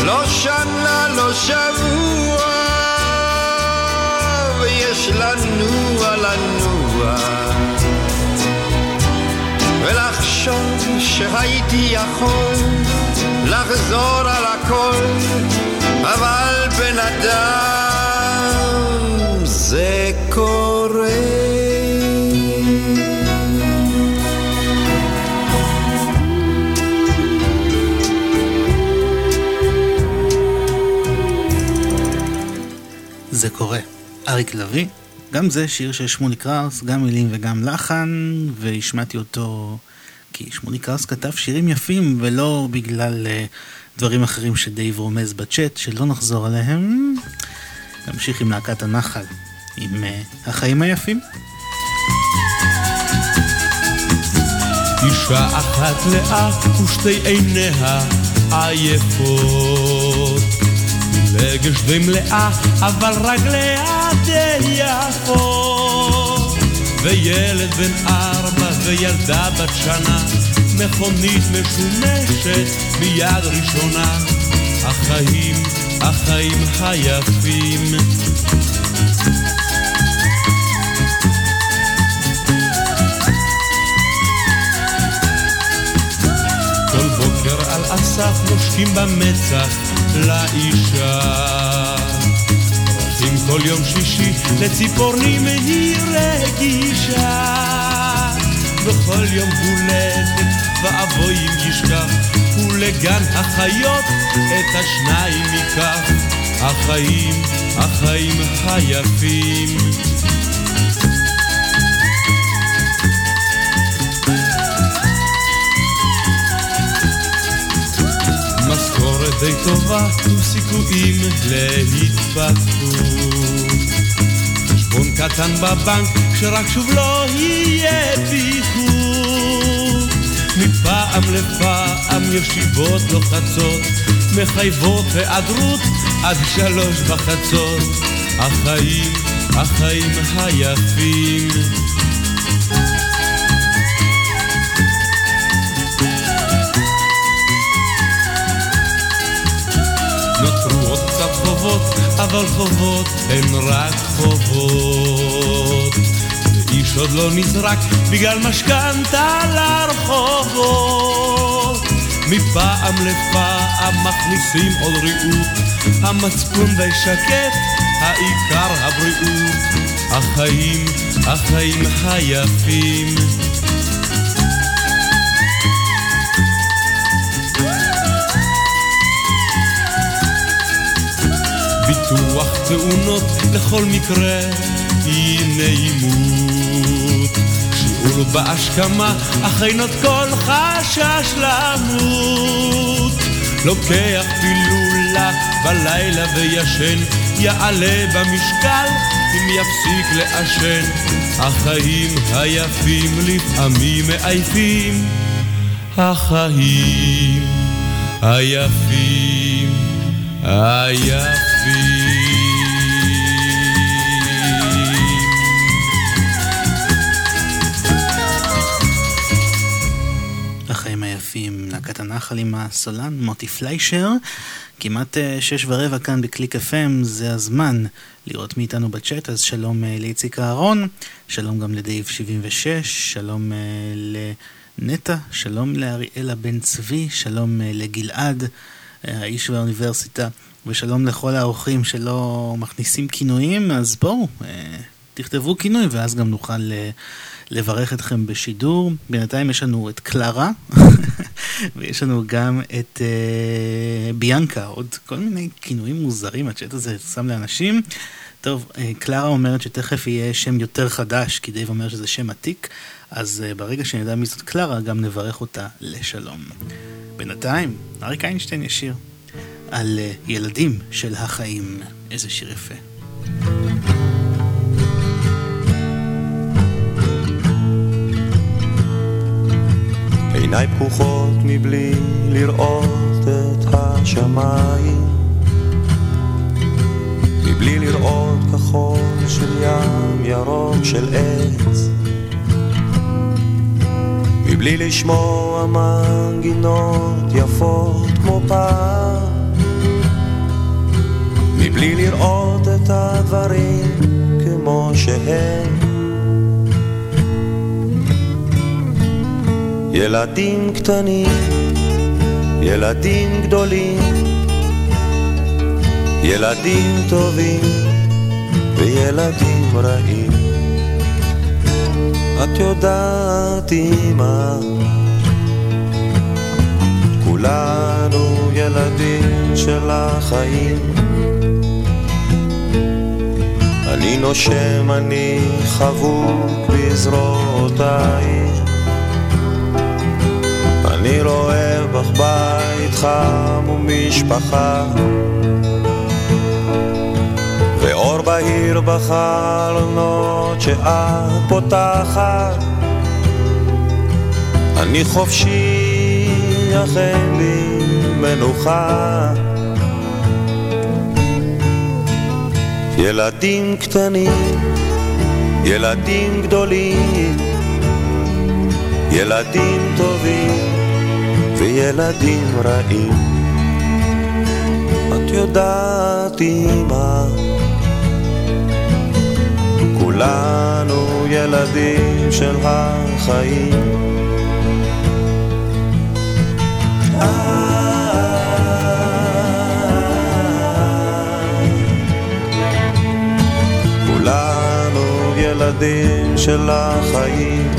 [SPEAKER 9] לא שנה, לא שבוע, ויש לנוע, לנוע, ולחשוב שהייתי יכול לחזור על הכל, אבל בן אדם זה קורה.
[SPEAKER 4] זה קורה. אריק לביא, גם זה שיר של שמולי קראוס, גם מילים וגם לחן, והשמעתי אותו כי שמולי קראוס כתב שירים יפים, ולא בגלל uh, דברים אחרים שדייב רומז בצ'אט, שלא נחזור עליהם. נמשיך עם להקת הנחל, עם uh, החיים היפים.
[SPEAKER 3] אישה אחת לאט ושתי עיניה עייפות פילגש די מלאה, אבל רגליה די יפות. וילד בן ארבע וילדה בת שנה, מכונית משומשת מיד ראשונה. החיים, החיים היפים. כל בוקר על אסף נושקים במצח לאישה. עם כל יום שישי לציפורנים היא רגישה. בכל יום הולדת ואבוי אם ישכח, ולגן החיות את השניים ייקח. החיים, החיים היפים. משכורת די טובה וסיכויים להתפתחות. חשבון קטן בבנק שרק שוב לא יהיה פיחות. מפעם לפעם ישיבות לוחצות, מחייבות היעדרות עד שלוש בחצות. החיים, החיים היפים. נותרו עוד קצת חובות, אבל חובות הן רק חובות. ואיש עוד לא נזרק בגלל משכנתה לרחובות. מפעם לפעם מכניסים עוד ריהוט, המצפון די שקט, העיקר הבריאות. החיים, החיים היפים. תאונות לכל מקרה. הנה עימות שיעור בהשכמה אך אינות כל חשש למות. לוקח פילולה בלילה וישן יעלה במשקל אם יפסיק לעשן. החיים היפים לפעמים מעייפים. החיים היפים
[SPEAKER 4] החיים הנחל עם הסולן מוטי פליישר. כמעט אה, שש ורבע כאן בקליק FM, זה הזמן לראות מאיתנו בצ'אט, אז שלום אה, לאיציק אהרון, שלום גם לדייב 76, שלום אה, לנטע, שלום לאריאלה בן צבי, שלום לגלעד, האיש והאוניברסיטה, ושלום לכל האורחים שלא מכניסים כינויים, אז בואו, תכתבו כינוי ואז גם נוכל לברך אתכם בשידור. בינתיים יש לנו את קלרה, ויש לנו גם את uh, ביאנקה, עוד כל מיני כינויים מוזרים, הצ'אט הזה שם לאנשים. טוב, uh, קלרה אומרת שתכף יהיה שם יותר חדש, כי דייב אומר שזה שם עתיק, אז uh, ברגע שנדע מי זאת קלרה, גם נברך אותה לשלום. בינתיים, אריק איינשטיין ישיר על uh, ילדים של החיים. איזה שיר יפה.
[SPEAKER 15] עיניי פקוחות מבלי לראות את השמיים. מבלי לראות כחול של ים ירוק של עץ. מבלי לשמוע מנגינות יפות כמו פעם. מבלי לראות את הדברים כמו שהם ילדים קטנים, ילדים גדולים, ילדים טובים וילדים רעים. את יודעת אמא, כולנו ילדים של החיים. אני נושם, אני חבוק בזרועותייך. אני רואה בך בית חם ומשפחה. ואור בהיר בחלונות שאת פותחת. אני חופשי אך אין לי מנוחה. ילדים קטנים, ילדים גדולים, ילדים טובים וילדים רעים.
[SPEAKER 16] את יודעת אמא, כולנו ילדים של החיים. כולנו ילדים של החיים.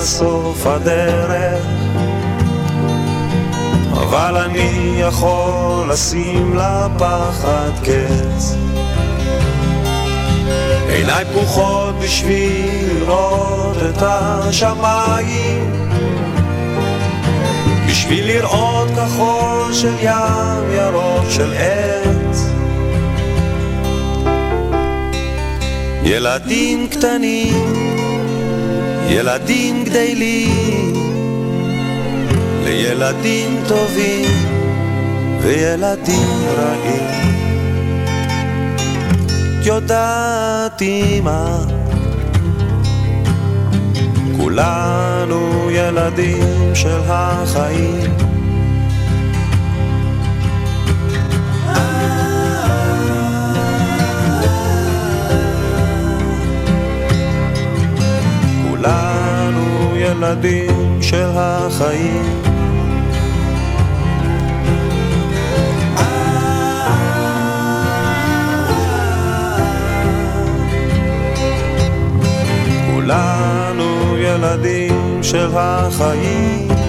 [SPEAKER 16] סוף הדרך. אבל אני יכול לשים לפחד קץ. עיניי פקוחות בשביל לראות את השמיים. בשביל לראות כחול של ים ירוק של עץ. ילדים קטנים, ילדים גדלים, לילדים טובים וילדים רעים. את יודעת אמא, כולנו ילדים של החיים. ילדים של החיים. כולנו ילדים של החיים.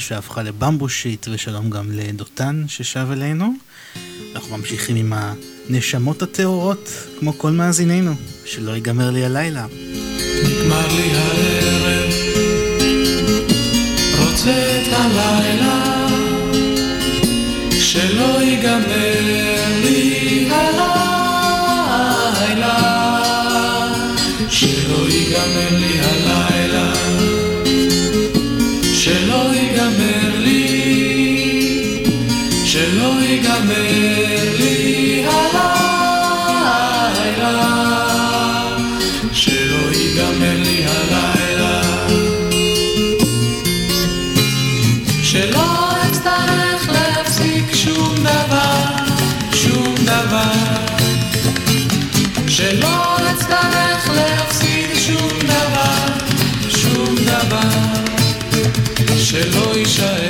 [SPEAKER 4] שהפכה לבמבושיט, ושלום גם לדותן ששב אלינו. אנחנו ממשיכים עם הנשמות הטהורות, כמו כל מאזיננו, שלא ייגמר לי הלילה.
[SPEAKER 3] נגמר לי הערב, רוצה את הלילה, שלא ייגמר ולא יישאר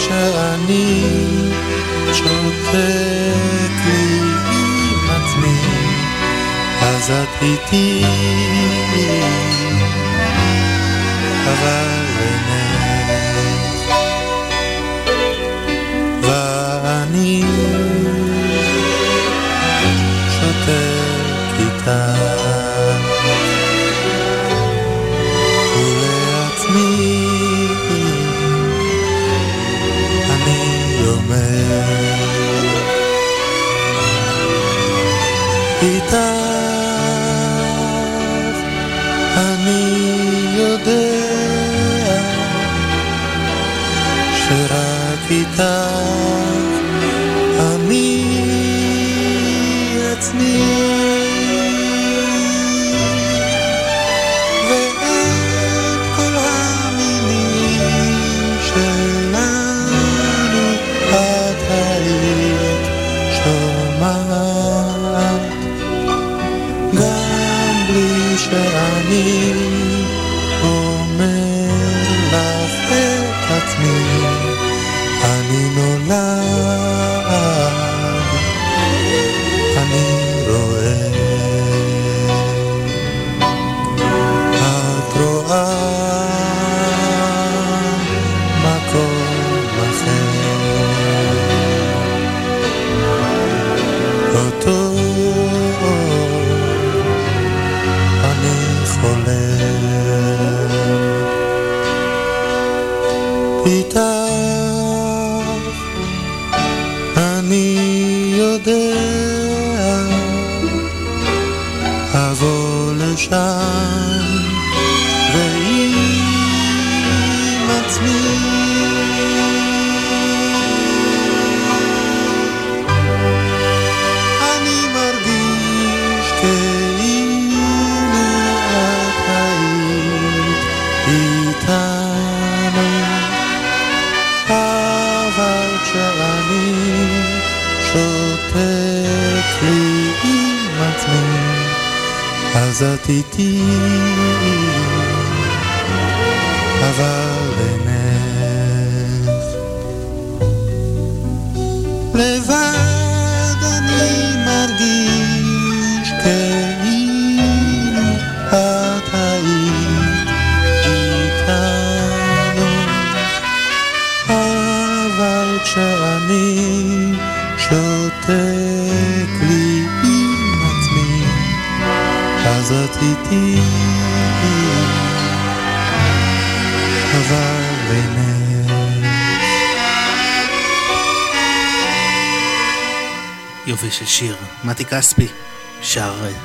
[SPEAKER 6] אבל כשאני שותק לי עם עצמי אז את איתי. אבל אינך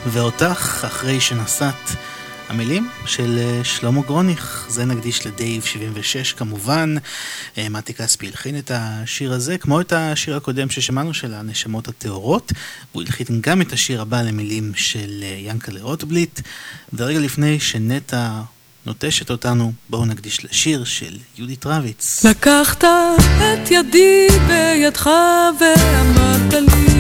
[SPEAKER 4] ואותך אחרי שנסעת. המילים של אה, שלמה גרוניך, זה נקדיש לדייב 76 כמובן. אה, מתי כספי הלחין את השיר הזה, כמו את השיר הקודם ששמענו של הנשמות הטהורות. הוא הלחין גם את השיר הבא למילים של אה, ינקלה רוטבליט. ורגע לפני שנטע נוטשת אותנו, בואו נקדיש לשיר של יהודית רביץ.
[SPEAKER 16] לקחת את ידי בידך ואמרת לי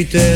[SPEAKER 9] invité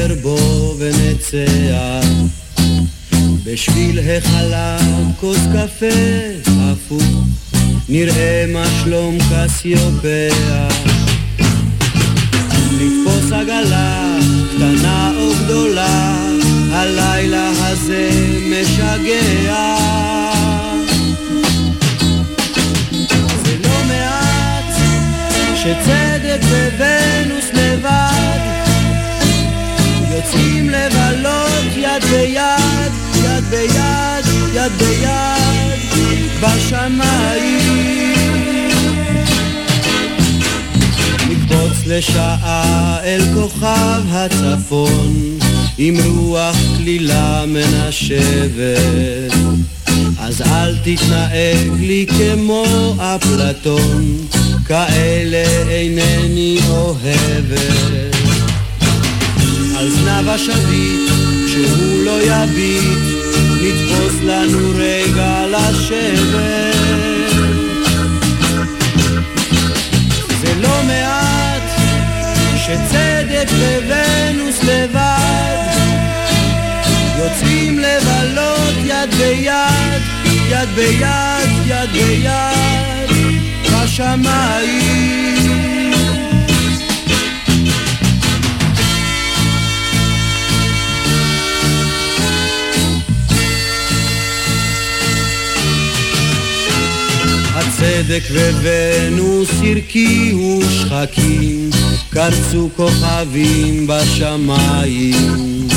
[SPEAKER 9] כוכבים בשמיים.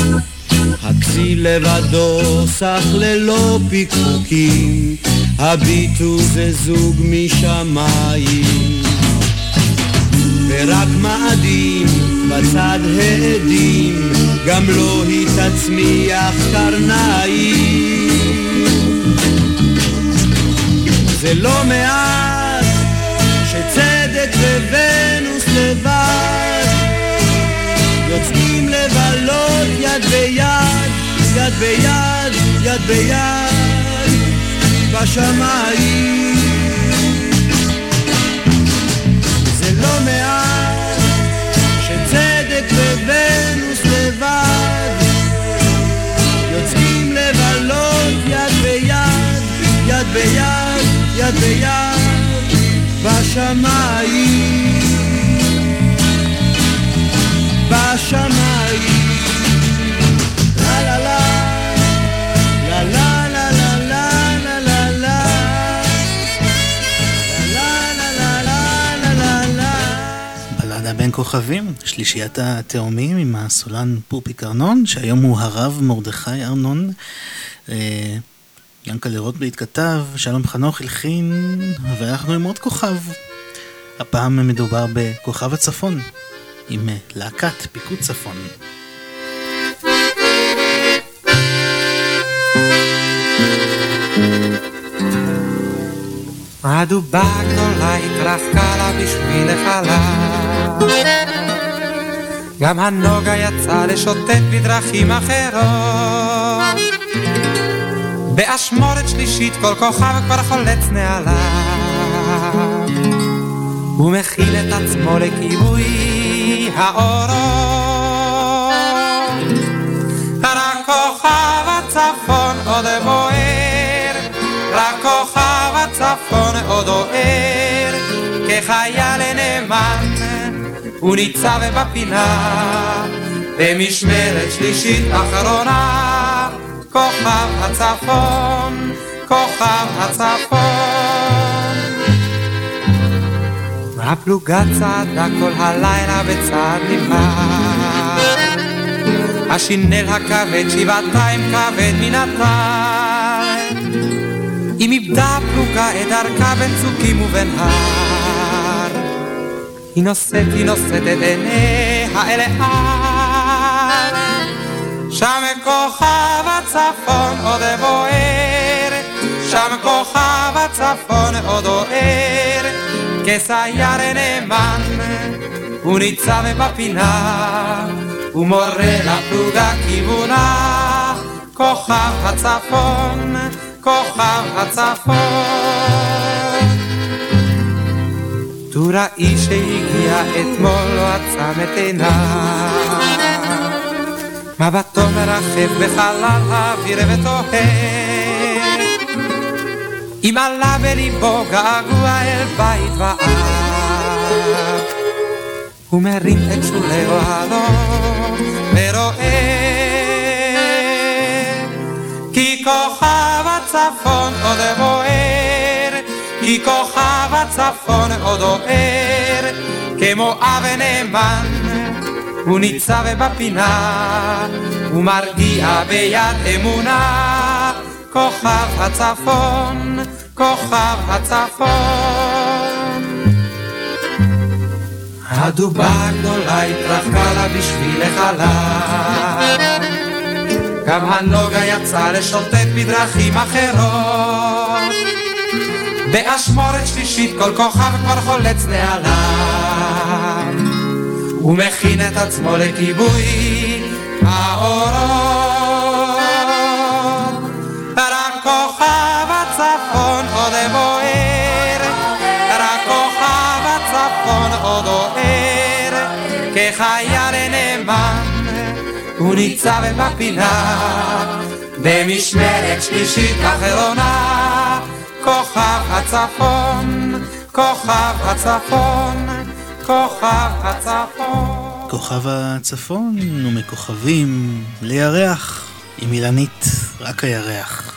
[SPEAKER 9] הכסיל לבדו סך ללא פיקפוקים. הביטו זה זוג משמיים. ורק מאדים בצד העדים גם לא היא תצמיח קרניים. זה לא מעט שצדק ווינוס לבד. יוצאים לבלות יד ביד, יד ביד, יד ביד, בשמיים. זה לא מעט שצדק וונוס לבד, יוצאים לבלות יד ביד, יד ביד, יד ביד, בשמיים.
[SPEAKER 4] כוכבים, שלישיית התאומים עם הסולן פופיק ארנון, שהיום הוא הרב מרדכי ארנון. אה, ינקלה רוטבליט כתב, שלום חנוך הלחין, ואנחנו עם עוד כוכב. הפעם מדובר בכוכב הצפון. עם אה, להקת פיקוד צפון.
[SPEAKER 17] הדובה הגדולה התרחקה לה בשביל החלל. גם הנוגה יצא לשוטט בדרכים אחרות. באשמורת שלישית כל כוכב כבר חולץ נעליו. הוא מכין את עצמו לכיבוי האורות. רק כוכב הצפון עוד בוער, רק כוכב הצפון עוד אוהר, כחייל נאמן, הוא ניצב בפינה, במשמרת שלישית אחרונה, כוכב הצפון, כוכב הצפון. הפלוגה צעדה כל הלילה בצעד נמהר. השינל הכבד שבעתיים כבד הטל. אם איבדה הפלוגה את דרכה בין צוקים ובין הר. היא נושאת, היא נושאת את עיניה אל ההר. שם כוכב הצפון עוד בוער, שם כוכב הצפון עוד אוהר. כסייר נאמן, הוא ניצב בפינה, הוא מורה לפלוגה כיוונה, כוכב הצפון, כוכב הצפון. טוראי שהגיע אתמול לא עצם את עיניו, מבטו מרחב בחלל האוויר ותוהה. אם עלה בליבו געגוע אל בית ואב, הוא מרים את שולי אוהלו ורואה כי כוכב הצפון עוד בוער, כי כוכב הצפון עוד אוהר, כמו אבן נאמן הוא ניצב בפינה, הוא מרגיע ביד אמונה כוכב הצפון, כוכב הצפון. הדובה הגדולה התרחקה לה בשביל החלל. גם הנוגה יצא לשוטט בדרכים אחרות. באשמורת שלישית כל כוכב כבר חולץ נעליו. הוא מכין את עצמו לכיבוי האורות. כחייל נאמן, הוא ניצב בפינה, במשמרת שלישית אחרונה, כוכב הצפון, כוכב הצפון, כוכב הצפון.
[SPEAKER 4] כוכב הצפון ומכוכבים לירח עם אילנית, רק הירח.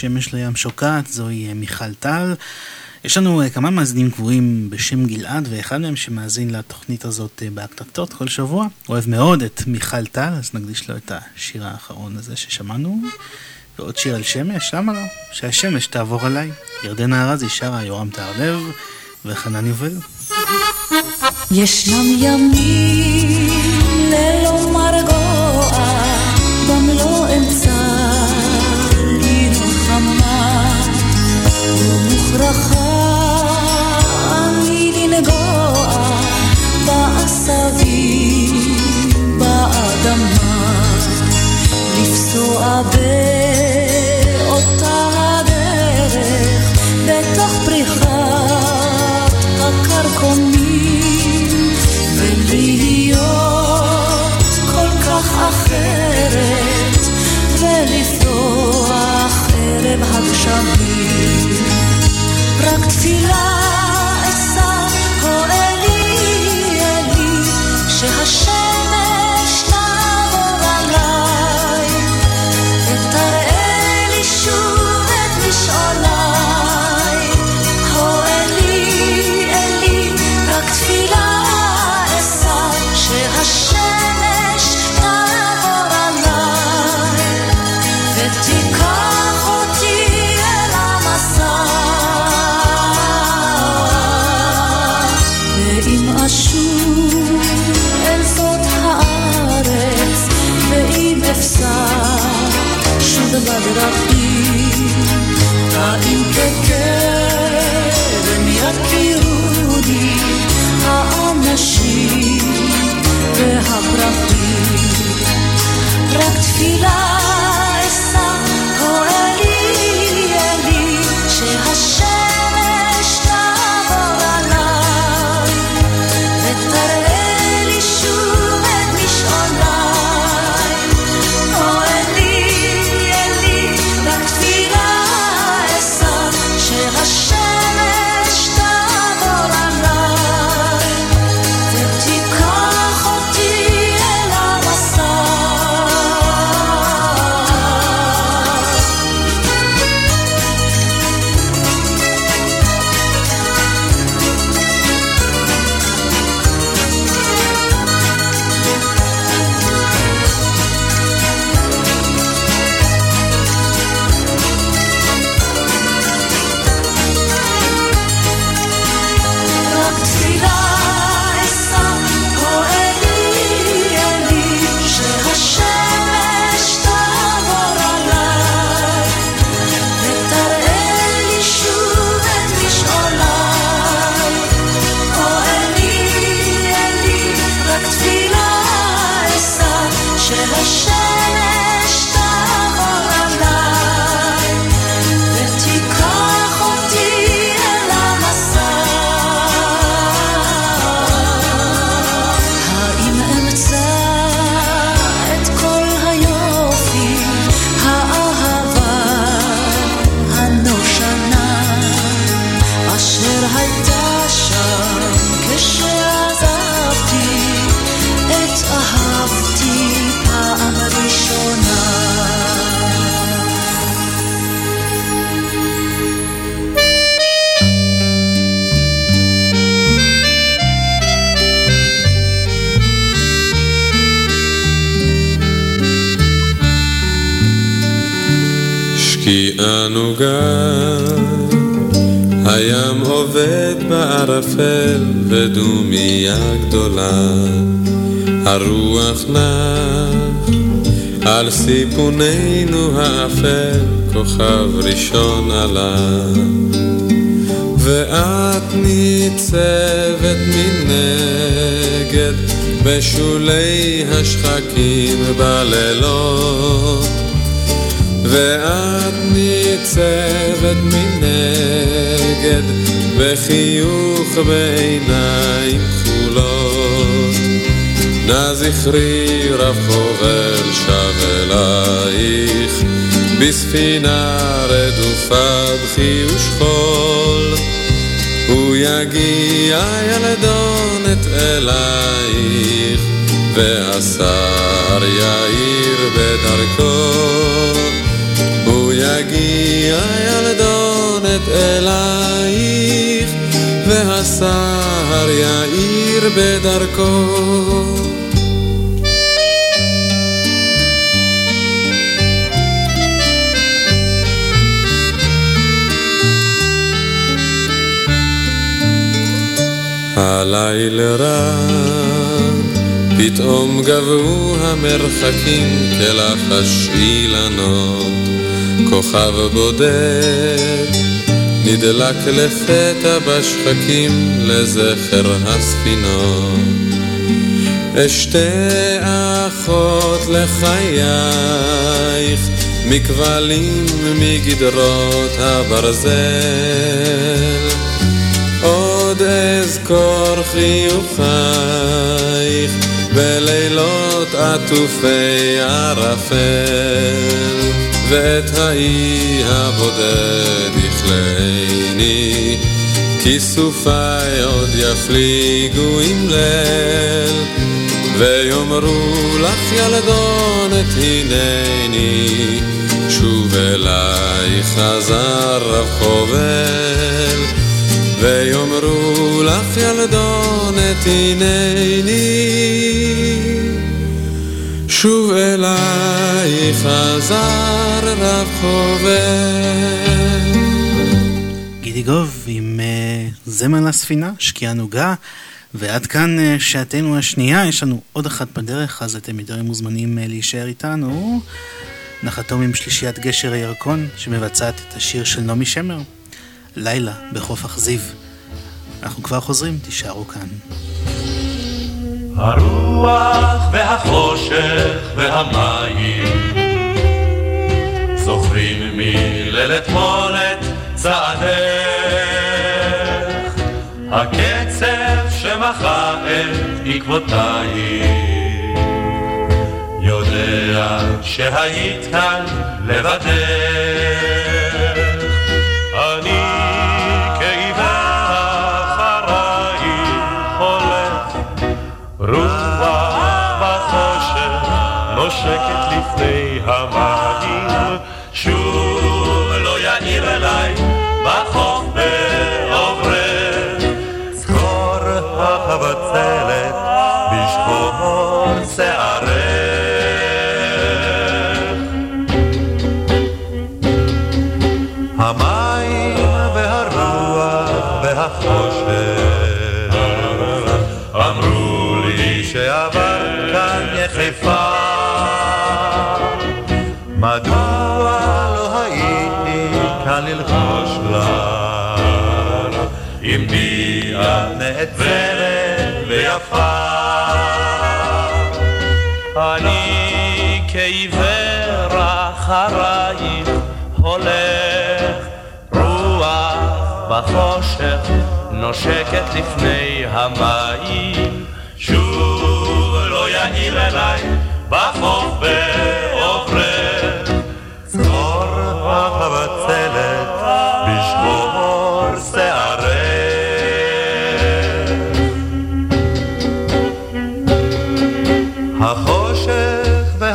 [SPEAKER 4] שמש לים שוקעת, זוהי אה, מיכל טל. יש לנו אה, כמה מאזינים קבועים בשם גלעד, ואחד מהם שמאזין לתוכנית הזאת אה, בהקלטות כל שבוע. אוהב מאוד את מיכל טל, אז נקדיש לו את השיר האחרון הזה ששמענו. ועוד שיר על שמש, למה לא? שהשמש תעבור עליי. ירדנה ארזי שרה יורם תהרלב, וחנן יובל.
[SPEAKER 2] ישנם ימים תמיד. רק תפילה
[SPEAKER 18] על סיפוננו האפל, כוכב ראשון עלה. ואת ניצבת מנגד בשולי השחקים בלילות ואת ניצבת מנגד בחיוך בעיניים כחולות. נא זכרי רב חובל שב אלייך, בספינה רדופה בכי ושכול. הוא יגיע ילדונת אלייך, והשר יאיר בדרכו. הוא יגיע ילדונת אלייך, והסהר יאיר בדרכו. הלילה רב, פתאום גבו המרחקים כלחש אילנות, כוכב בודד נדלק לפתע בשחקים לזכר הספינות. אשתי אחות לחייך, מכבלים מגדרות הברזל. אזכור חיוכייך בלילות עטופי ערפל. ואת האי הבודד יכלני, כיסופיי עוד יפליגו עם ליל, ויאמרו לך ילדונת הנני, שוב אליי חזר רב חובל, ויאמרו לך ילדונת הנני. שוב אליי חזר רב חובר.
[SPEAKER 4] גידי גוב עם uh, זמר לספינה, שקיעה נוגה, ועד כאן uh, שעתנו השנייה, יש לנו עוד אחת בדרך, אז אתם יותר מוזמנים uh, להישאר איתנו. נחתום עם שלישיית גשר הירקון, שמבצעת את השיר של נעמי שמר, לילה בחוף אכזיב. אנחנו כבר חוזרים, תישארו כאן.
[SPEAKER 19] הרוח והחושך והמים
[SPEAKER 6] זוכרים מלילת את צעדך הקצב שמחה את עקבותיי יודע שהיית כאן לבדך נושקת לפני המים, שוב לא יאיר אליי בחוף בעוברך, זכור החבצלת בשחור אני כעיוור אחרייך הולך רוח בחושך נושקת לפני המים. שוב לא יאיר אליי בחוף בעוברך זכור החבצלת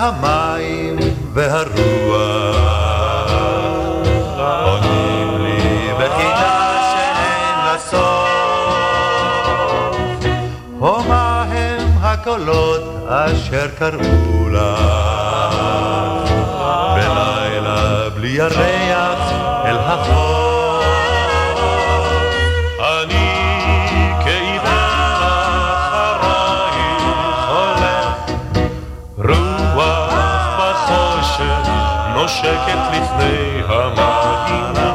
[SPEAKER 6] והמים והרוח עונים לה הקולות אשר קראו לך בלילה בלי ירח אל החוף? נושקת לפני המים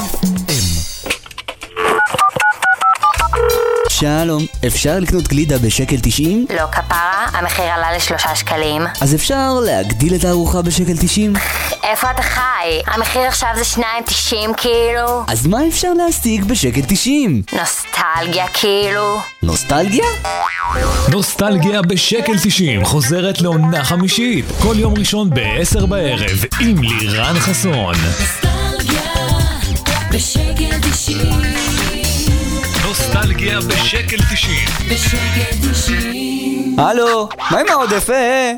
[SPEAKER 19] שלום, אפשר לקנות גלידה בשקל 90?
[SPEAKER 20] לא כפרה, המחיר עלה לשלושה שקלים.
[SPEAKER 19] אז אפשר להגדיל את הארוחה בשקל 90?
[SPEAKER 20] איפה אתה חי? המחיר עכשיו זה שניים תשעים כאילו?
[SPEAKER 19] אז מה אפשר להשיג בשקל 90?
[SPEAKER 20] נוסטלגיה כאילו?
[SPEAKER 19] נוסטלגיה?
[SPEAKER 21] נוסטלגיה בשקל 90 חוזרת לעונה חמישית כל יום ראשון ב-10 בערב עם לירן חסון
[SPEAKER 2] בשקל תשעים
[SPEAKER 21] נוסטלגיה בשקל 90
[SPEAKER 2] בשקל תשעים.
[SPEAKER 19] הלו, מה עם העודף, אה?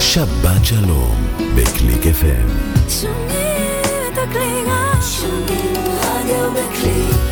[SPEAKER 10] שבת שלום, בקליק FM.
[SPEAKER 2] שומעים את הקליק שומעים רדיו בקליק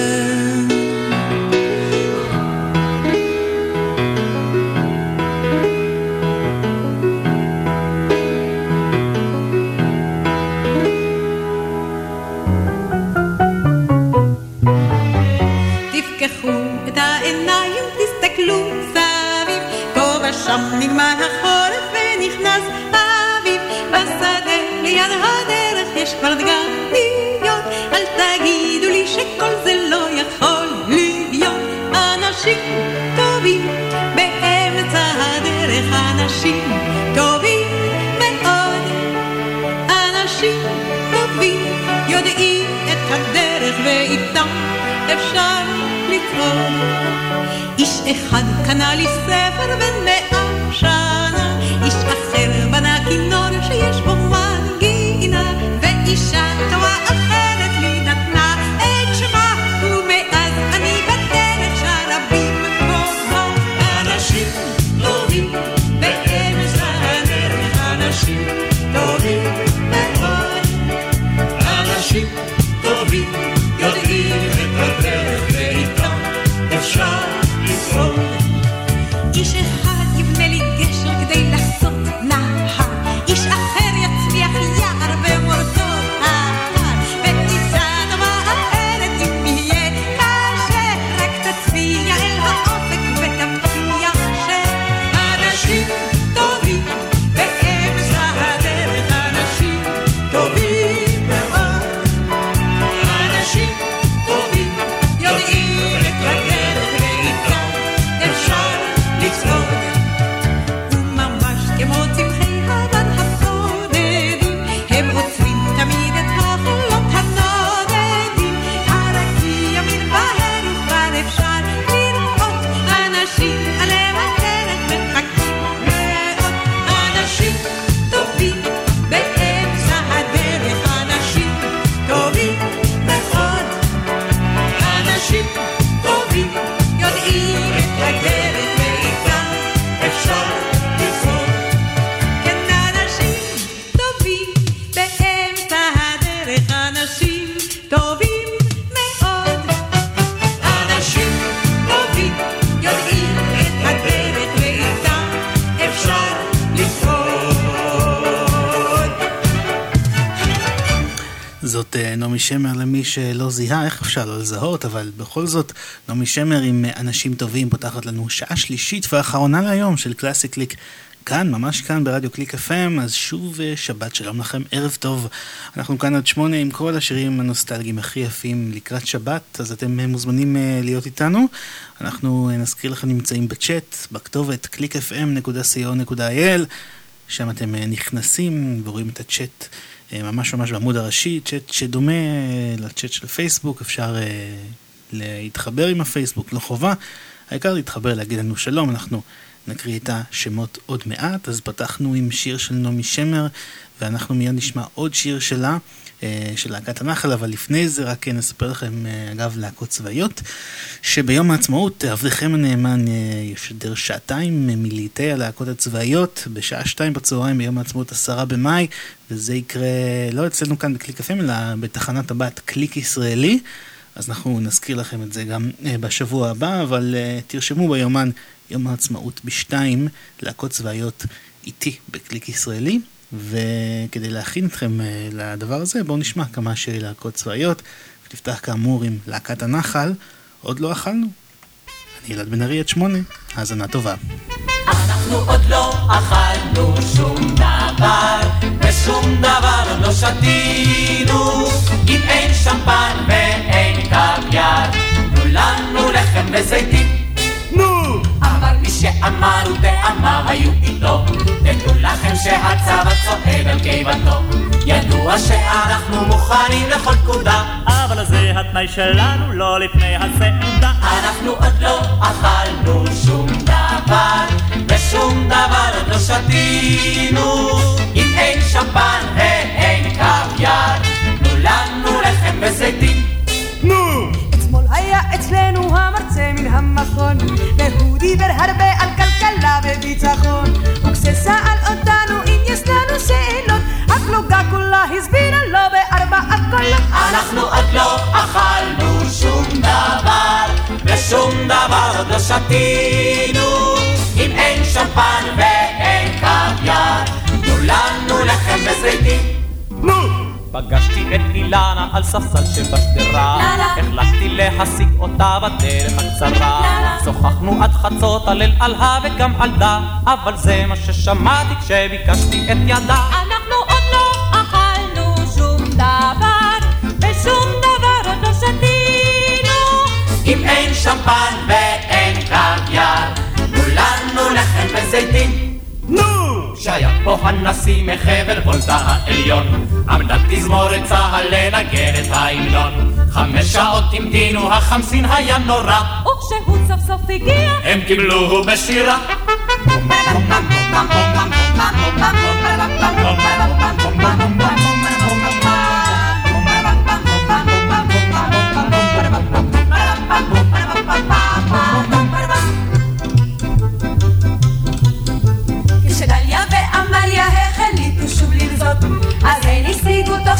[SPEAKER 22] כבר דגניות, אל תגידו לי שכל זה לא יכול להיות, אנשים טובים באמצע הדרך, אנשים טובים מאוד, אנשים טובים יודעים את הדרך ואיתם אפשר לצעוד. איש אחד קנה לי ספר בן מאה שנה, איש אחר בנה
[SPEAKER 4] זיהה, איך אפשר לא לזהות, אבל בכל זאת, נעמי שמר עם אנשים טובים פותחת לנו שעה שלישית ואחרונה להיום של קלאסי קליק. כאן, ממש כאן ברדיו קליק FM, אז שוב אה, שבת שלום לכם, ערב טוב. אנחנו כאן עד שמונה עם כל השירים הנוסטלגיים הכי יפים לקראת שבת, אז אתם אה, מוזמנים אה, להיות איתנו. אנחנו נזכיר לכם נמצאים בצ'אט, בכתובת clickfm.co.il, שם אתם נכנסים ורואים את הצ'אט. אה, ממש ממש בעמוד הראשי, צ'אט שדומה אה, לצ'אט של פייסבוק, אפשר אה, להתחבר עם הפייסבוק, לא חובה, העיקר להתחבר, להגיד לנו שלום, אנחנו נקריא את השמות עוד מעט, אז פתחנו עם שיר של נעמי שמר, ואנחנו מיד נשמע עוד שיר שלה, של להקת הנחל, אבל לפני זה רק נספר לכם, אה, אגב, להקות צבאיות, שביום העצמאות עבדכם הנאמן אה, ישדר שעתיים מלעיתי הלהקות הצבאיות, בשעה שתיים בצהריים ביום העצמאות עשרה במאי, וזה יקרה לא אצלנו כאן בקליק FM, אלא בתחנת הבת קליק ישראלי. אז אנחנו נזכיר לכם את זה גם אה, בשבוע הבא, אבל תרשמו ביומן יום העצמאות בשתיים, להקות צבאיות איתי בקליק ישראלי, וכדי להכין אתכם uh, לדבר הזה, בואו נשמע כמה של להקות צבאיות, ונפתח כאמור עם להקת הנחל, עוד לא אכלנו. אני אלעד בן ארי עד שמונה, האזנה טובה.
[SPEAKER 23] אנחנו עוד לא אכלנו שום דבר, ושום דבר לא שתינו. אם אין שמפן ואין קוויאר, תנו לנו לחם וזיתים. אבל מי שאמר ובאמר היו איתו, תדעו לכם שהצבא צועד על קיבתו. ידוע שאנחנו מוכנים לכל פקודה,
[SPEAKER 24] אבל זה התנאי שלנו, לא לפני הסעודה.
[SPEAKER 23] אנחנו עוד לא אכלנו שום דבר, ושום דבר עוד לא שתינו. אם אין שמפן ואין קוויאר, תנו לנו לחם וזיתים. נו!
[SPEAKER 25] במכון, והוא דיבר הרבה על כלכלה וביטחון. וקססה על אותנו אם יש לנו שאלות, הפלוגה כולה הסבירה לו בארבעה קולות.
[SPEAKER 23] אנחנו עוד לא אכלנו שום דבר, ושום דבר עוד לא שתינו. אם אין שמפן ואין קוויאר, תנו לנו לחם וזיתים. נו!
[SPEAKER 24] פגשתי את אילנה על ספסל שבשדרה, החלטתי להשיג אותה בדרך הקצרה. שוחחנו עד חצות על אל עלה וגם על דה, אבל זה מה ששמעתי כשביקשתי את ידה.
[SPEAKER 2] אנחנו עוד לא אכלנו שום דבר, ושום דבר עוד לא שתינו.
[SPEAKER 23] אם אין שמפן ואין קוויאר, תנו לנו לחם וזיתים. שהיה פה הנשיא מחבל וולטה העליון, עמדה תזמורת צה"ל לנגן את ההמנון. חמש שעות המתינו, החמסין היה נורא,
[SPEAKER 2] וכשהוא סוף סוף הגיע,
[SPEAKER 23] הם קיבלוהו בשירה.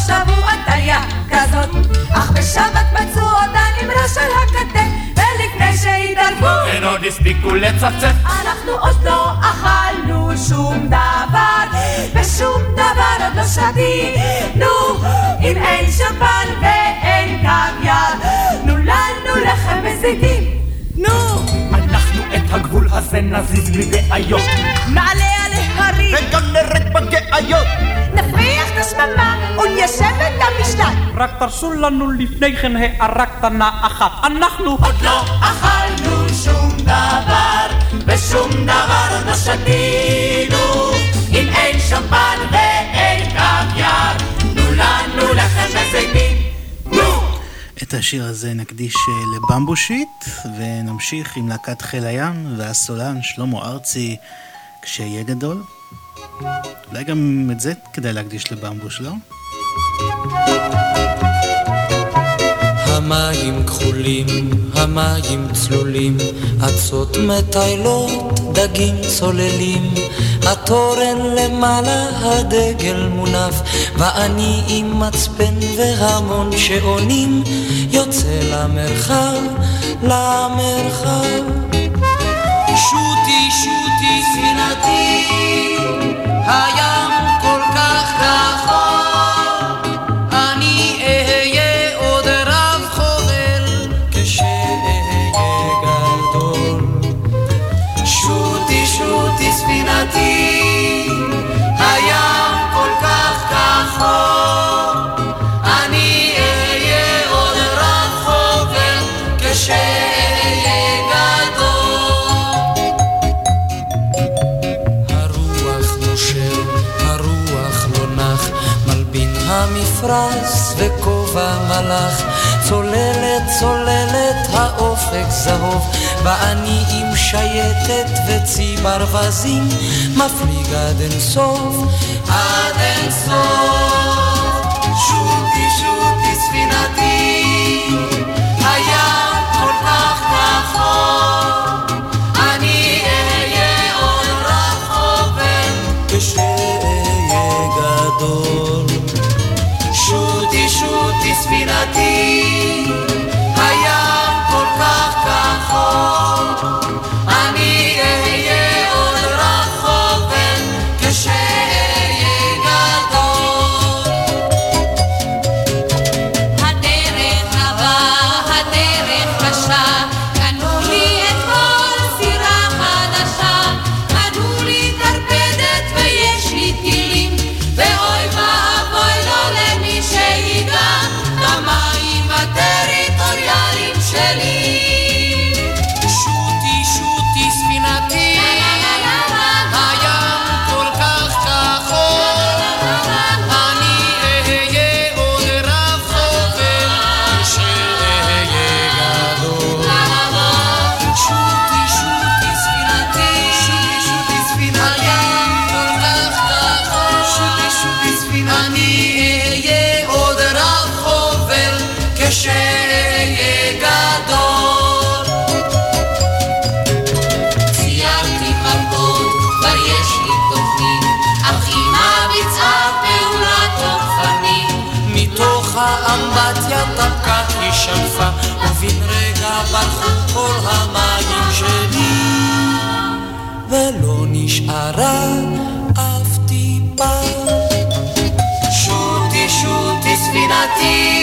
[SPEAKER 25] שבוע טליה כזאת. אך בשבת מצאו אותה עם ראש על הכתף, ולפני שהתערבו,
[SPEAKER 23] הן עוד הספיקו לצפצף.
[SPEAKER 25] אנחנו עוד לא אכלנו שום דבר, ושום דבר עוד לא שתינו. אם אין שמפן ואין קוויאר, תנו לנו לחם וזיתים. נו!
[SPEAKER 23] אנחנו את הגבול הזה נזיז בלי בעיות.
[SPEAKER 25] נעלה על
[SPEAKER 23] וגם נרד בגאיות.
[SPEAKER 25] נפריח את השממה, וניישב את המשלט.
[SPEAKER 24] רק תרשו לנו לפני כן הערה קטנה אחת. אנחנו
[SPEAKER 23] עוד לא אכלנו שום דבר, ושום דבר עוד לא שתינו. אם אין שמפן ואין קוויאר, תנו לנו לחם וזיתים.
[SPEAKER 4] את השיר הזה נקדיש אה, לבמבושיט, ונמשיך עם להקת חיל הים והסולן שלמה ארצי כשיהיה גדול. אולי גם את זה כדאי להקדיש לבמבוש, לא?
[SPEAKER 26] המים כחולים, המים צלולים, אצות מטיילות, דגים צוללים, התורן למעלה, הדגל מונף, ואני עם מצפן והמון שעונים, יוצא למרחב, למרחב. שוטי, שוטי, ספינתי, הים כל כך רחוק, המפרש וכובע מלאך, צוללת צוללת האופק זהוב, ואני עם שייטת וצי ברווזים, מפליג עד אין סוף, עד אין סוף.
[SPEAKER 2] ולא נשארה אף טיפה. שוטי שוטי ספינתי,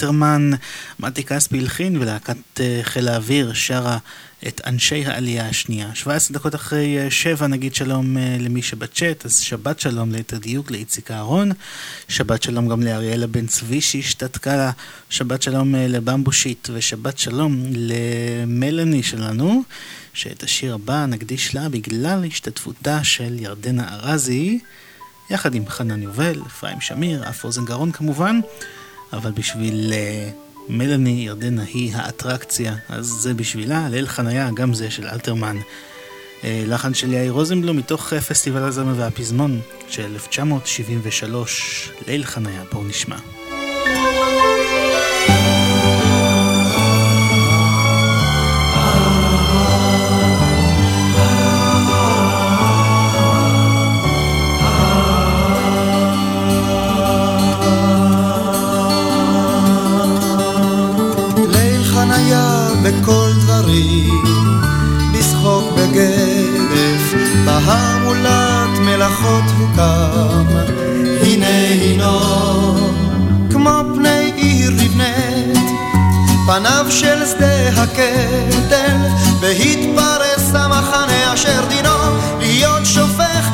[SPEAKER 4] אלתרמן, מתי כספי הלחין ולהקת אה, חיל האוויר שרה את אנשי העלייה השנייה. 17 דקות אחרי אה, שבע נגיד שלום אה, למי שבצ'אט, אז שבת שלום ליתר דיוק לאיציק אהרון, שבת שלום גם לאריאלה בן צבי שהשתתקה לה, שבת שלום אה, לבמבושית ושבת שלום למלאני שלנו, שאת השיר הבא נקדיש לה בגלל השתתפותה של ירדנה ארזי. יחד עם חנן יובל, אפרים שמיר, אף אוזן גרון כמובן, אבל בשביל uh, מלאני ירדנה היא האטרקציה, אז זה בשבילה, ליל חניה, גם זה של אלתרמן. Uh, לחן של יאיר רוזנבלום מתוך uh, פסטיבל הזמר והפזמון של 1973, ליל חניה, בואו נשמע.
[SPEAKER 7] מלאכות הוקם. הנה הינו, כמו פני עיר נבנית, פניו של שדה הקטל, והתפרס המחנה אשר דינו להיות שופך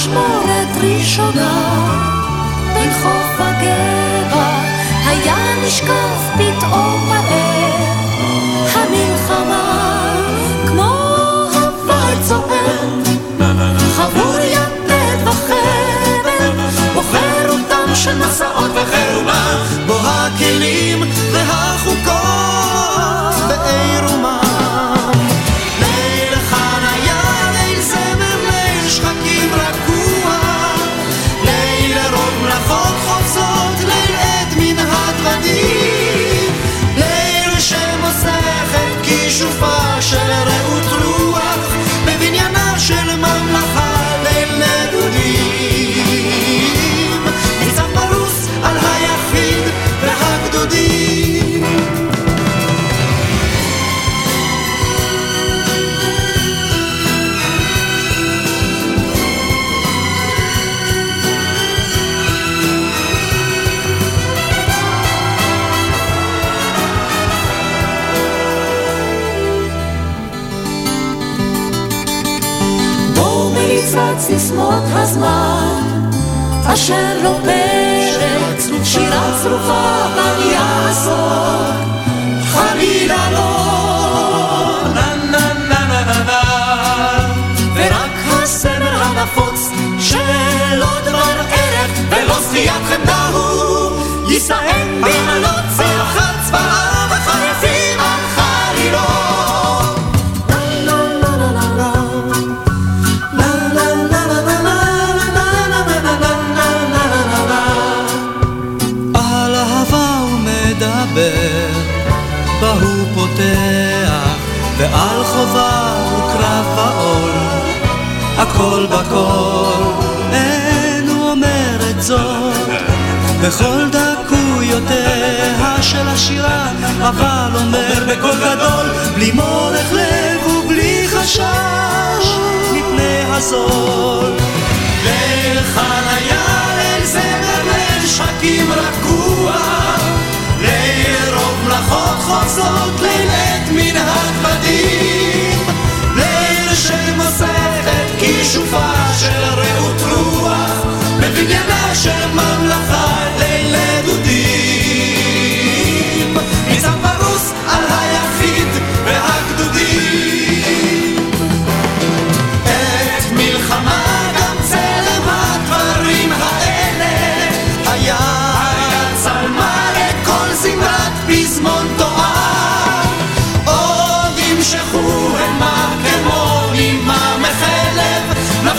[SPEAKER 2] אשמורת ראשונה, בין חוף הגבע, היה נשקף פתאום מראה המלחמה, כמו הוואי צוער, חבור יתד וחבל, בוחר אותם של מסעות וחירומה,
[SPEAKER 7] בו הכלים והחוקות בעירומם. שמוסכת כישופה
[SPEAKER 2] סיסמות הזמן, אשר פרק, שירה צרופה בל יעזור, חלילה לא. נה נה נה נה נה נה, ורק הסמל הנפוץ של עוד דבר ערך ולא זכיית חמדה הוא, יישאם בעלות צלחת צבאה
[SPEAKER 7] הכל בכל, אין הוא אומר את זאת, בכל דקויותיה של השירה, אבל אומר בקול גדול, בלי מורך לב ובלי חשש, מפני הזול. ליל חניה, ליל זמר, ליל שחקים רגוע, ליל רוב מלאכות חוצות, ליל עת מן הדבדים, כישופה של רעות רוח, בבניינה של ממלכה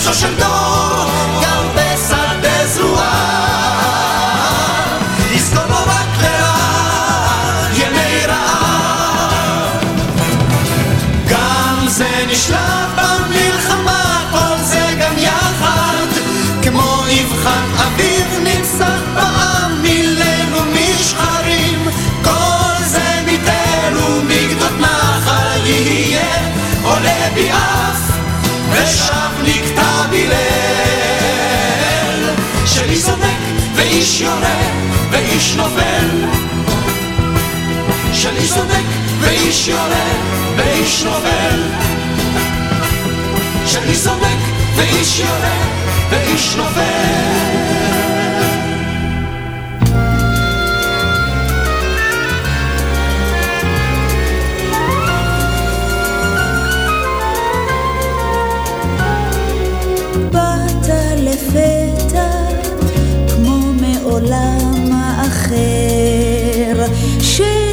[SPEAKER 7] נפשו של דור גם בשדה זרועה יזכור לו רק לרעה ימי רעב גם זה נשלט במלחמה, כל זה גם יחד, כמו אבחן אביב נפסח בעם, מילאנו משחרים, כל זה מתל ומגדות נחל יהיה, עולה בי אף, ושב ליל, שאיש זונק ואיש יורה ואיש נופל. זונק ואיש יורה ואיש נופל ואיש יורה ואיש נופל
[SPEAKER 27] לפתע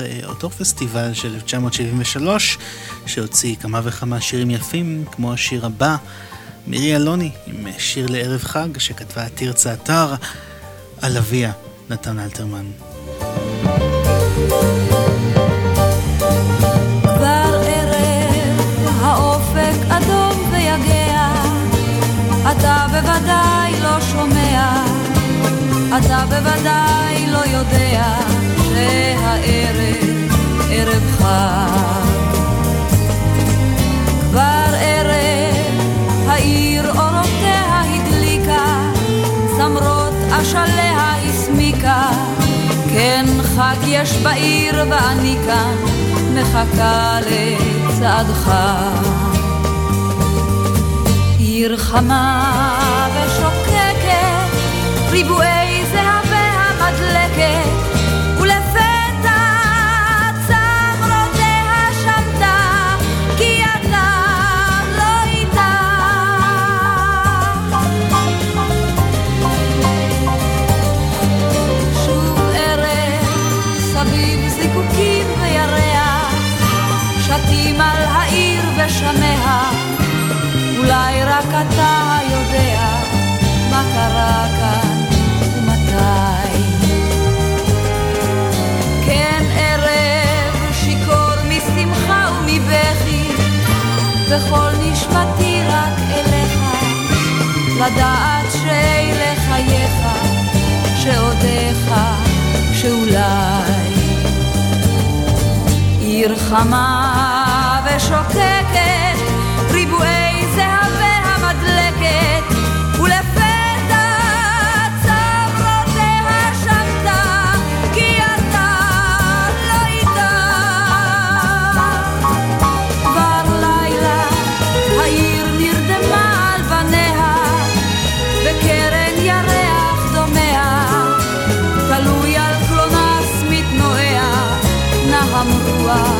[SPEAKER 27] אחר
[SPEAKER 4] אותו פסטיבל של 1973, שהוציא כמה וכמה שירים יפים, כמו השיר הבא, מירי אלוני, עם שיר לערב חג, שכתבה תרצה אתר, על אביה, נתן אלתרמן.
[SPEAKER 2] אתה בוודאי לא שומע, אתה בוודאי לא יודע שהערב ערב חג. כבר ערב העיר אורותיה הדליקה, צמרות אשליה הסמיקה, רק יש בעיר ואני כאן מחכה לצעדך. עיר חמה ושוקקת, ריבועי ושמיה, אולי רק אתה יודע מה קרה כאן ומתי. כן ערב שיכור משמחה ומבכי, וכל נשמתי רק אליך, לדעת שאלה חייך, שעודיך, שאולי. עיר חמה ושוקקת, ריבועי זהב והמדלקת, ולפתע צברותיה שמתה, כי אתה לא איתה. כבר לילה העיר נרדמה על בניה, וקרן ירח דומע, תלוי על קלונס מתנועע, נהם רוח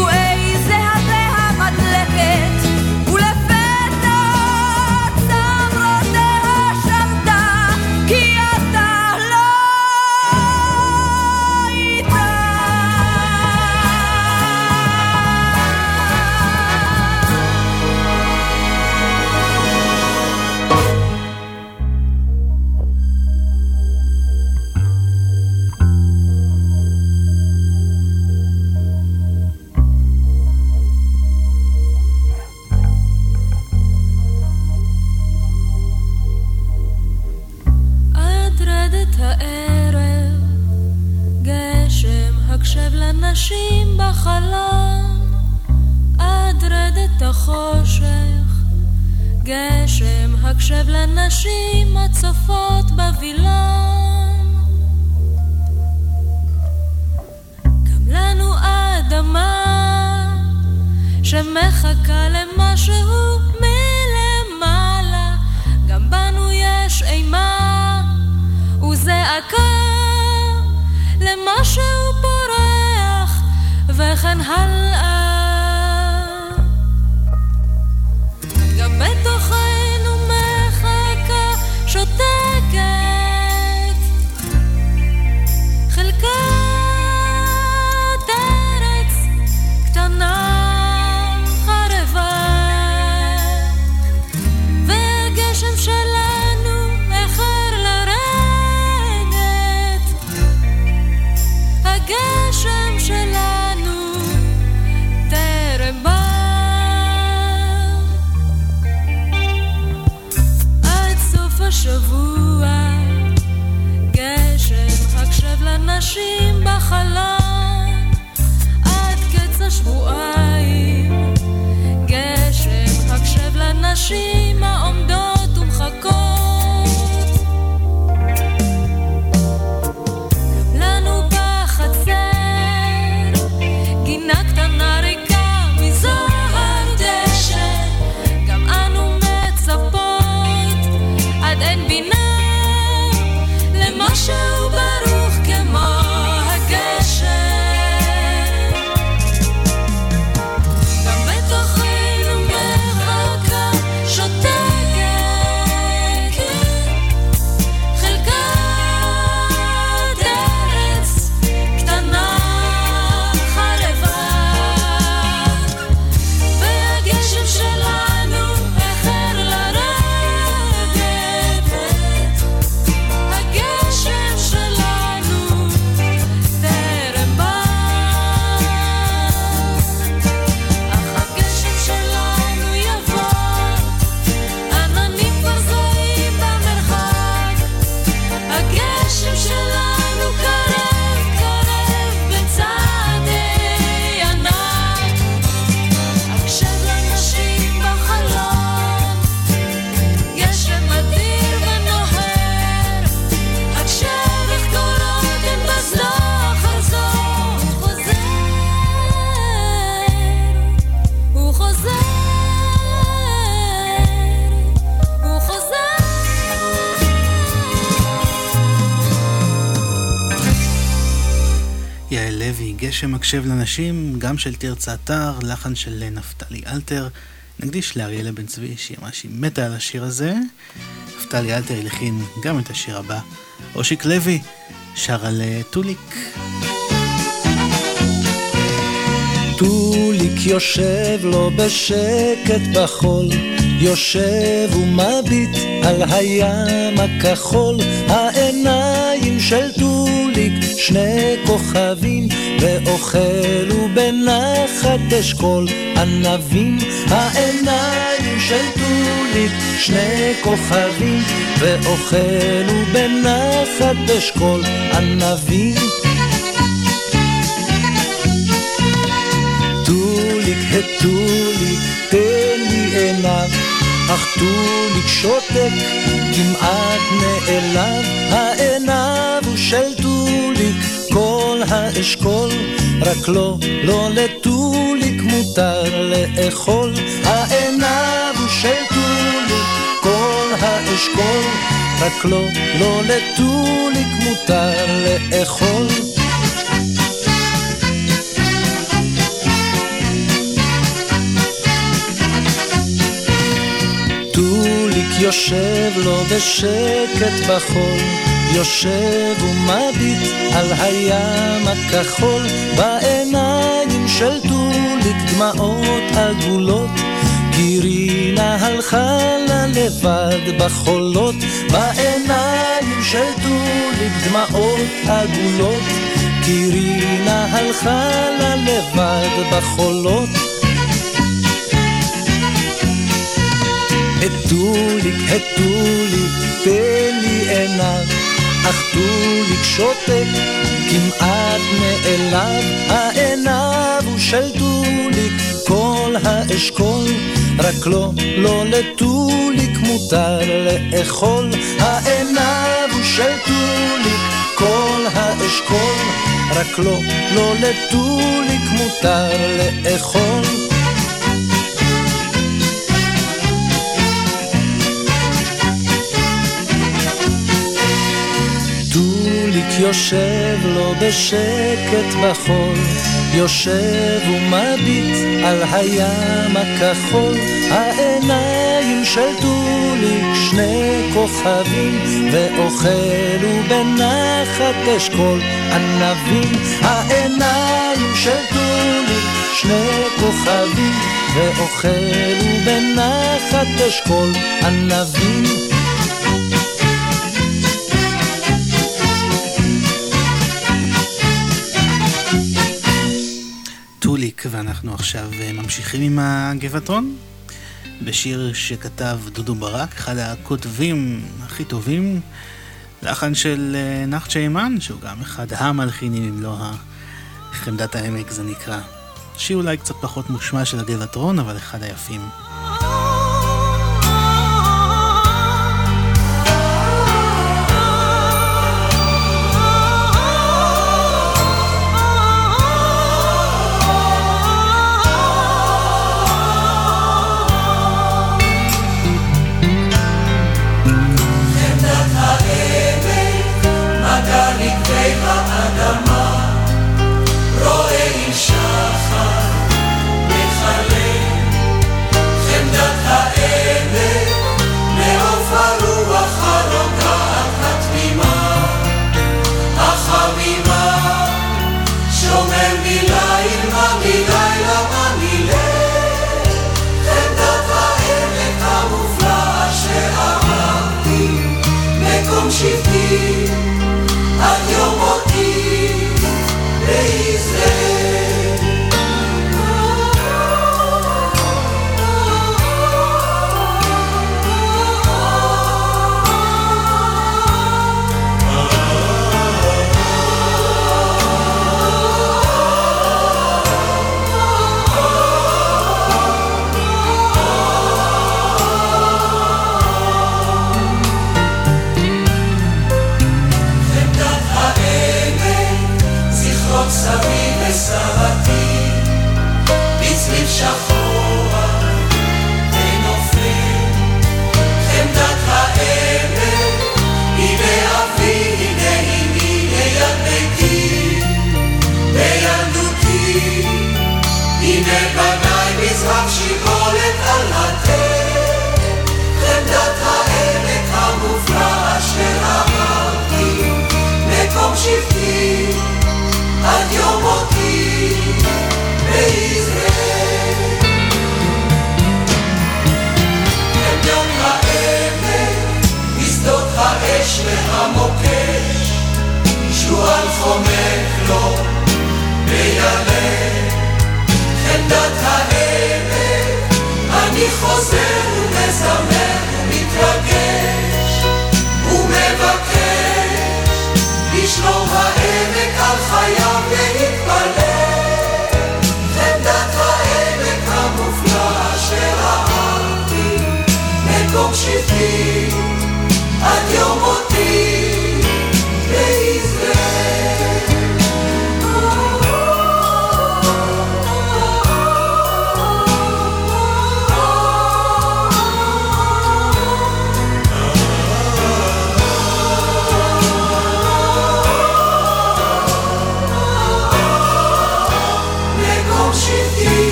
[SPEAKER 2] ריבועי
[SPEAKER 16] שמחכה למשהו מלמעלה, גם בנו יש אימה וזעקה למשהו פורח וכן הלאה. גשם
[SPEAKER 4] מקשב לנשים, גם של תרצה אתר, לחן של נפתלי אלתר. נקדיש לאריאלה בן צבי, שהיא שהיא מתה על השיר הזה. נפתלי אלתר הלחין גם את השיר הבא. אושיק לוי שר על אה, טוליק.
[SPEAKER 28] טוליק יושב לו בשקט בחול, יושב ומביט על הים הכחול, העיניים של טוליק שני כוכבים, ואוכלו בנחת אשכול. ענבים, העיניים של טוליק שני כוכבים, ואוכלו בנחת אשכול. ענבים. טוליק הטוליק תן לי עיניו, אך טוליק שותק כמעט נעלב, העיניו הוא של כל האשכול, רק לא, לא לטוליק מותר לאכול, העיניו הוא של טוליק כל האשכול, רק לא, לא לטוליק מותר לאכול. טוליק יושב לו בשקט בחול, יושב ומביט על הים הכחול, בעיניים של טוליק דמעות עגולות, כי רינה הלכה לה לבד בחולות, בעיניים של טוליק דמעות עגולות, כי רינה הלכה לה לבד בחולות. הטוליק, הטוליק, תן לי עיניו, אך טוליק שותק, כמעט נעלב, העיניו של טוליק, כל האשכול, רק לא, לא לטוליק מותר לאכול, העיניו הוא של טוליק, כל האשכול, רק לא, לא לטוליק מותר לאכול. יושב לו בשקט בחול, יושב ומביט על הים הכחול, העיניים של טוליק שני כוכבים, ואוכלו בנחת אשכול ענבים, העיניים של טוליק שני כוכבים, ואוכלו בנחת אשכול ענבים.
[SPEAKER 4] טוליק, ואנחנו עכשיו אה, ממשיכים עם הגבעתרון, בשיר שכתב דודו ברק, אחד הכותבים הכי טובים, לחן של אה, נחצ'ה אימן, שהוא גם אחד המלחינים, אם לא חמדת העמק זה נקרא. שיר אולי קצת פחות מושמע של הגבעתרון, אבל אחד היפים.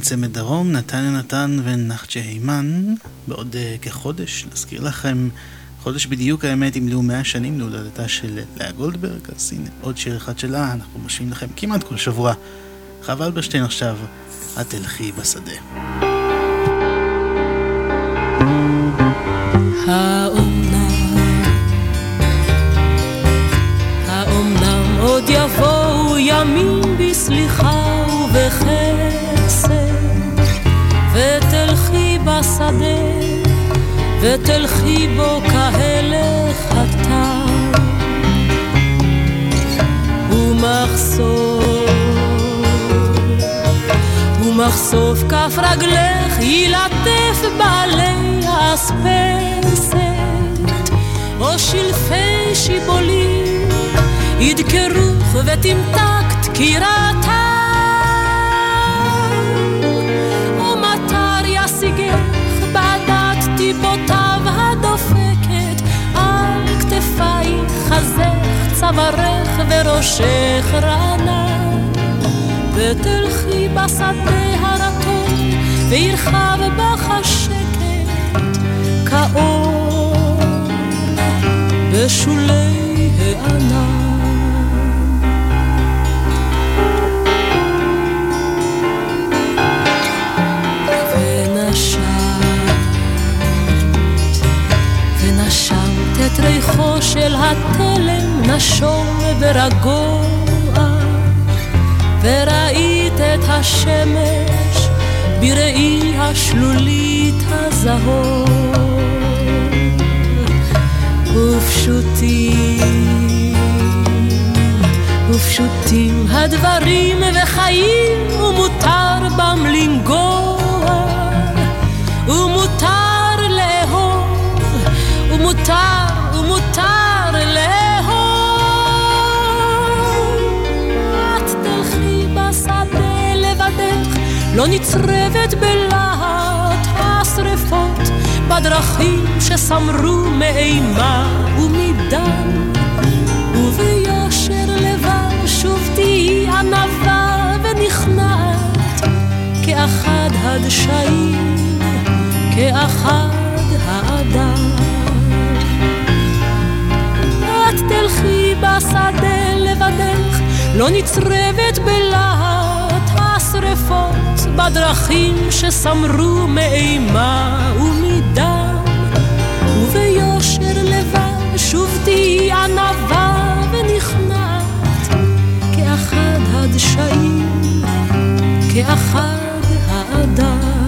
[SPEAKER 4] צמד דרום, נתן יונתן ונחצ'ה הימן, בעוד uh, כחודש, נזכיר לכם, חודש בדיוק האמת ימלאו 100 שנים להולדתה של לאה גולדברג, אז הנה עוד שיר אחד שלה, אנחנו משווים לכם כמעט כל שבוע. חווה אלברשטיין עכשיו, את תלכי בשדה.
[SPEAKER 16] האומנם, האומנם עוד יבואו ימים בסליחה ובחן השדה, ותלכי בו כהלך הקטר. ומחשוף, ומחשוף כף רגלך ילטף בעלי אספסת, או שלפי שיבולים ידקרוך ותמתק דקירת ה... כתפייך חזך צווארך וראשך רענן. ותלכי בשדה הרטון וירחב בך השקט כאור בשולי הענן את ריחו של התלם נשום ורגוע. וראית את השמש בראי השלולית הזהור. ופשוטים ופשוטים הדברים וחיים ומותר בם לנגוע. ומותר לאהוב ומותר לא נצרבת בלהט השרפות בדרכים שסמרו מאימה ומדם. וביושר לבב שוב תהי ענווה ונכנעת כאחד הדשאים כאחד האדם. את תלכי בשדה לבדך לא נצרבת בלהט השרפות בדרכים שסמרו מאימה ומדם וביושר לבב שוב תהי ענווה ונכנעת כאחד הדשאים כאחד האדם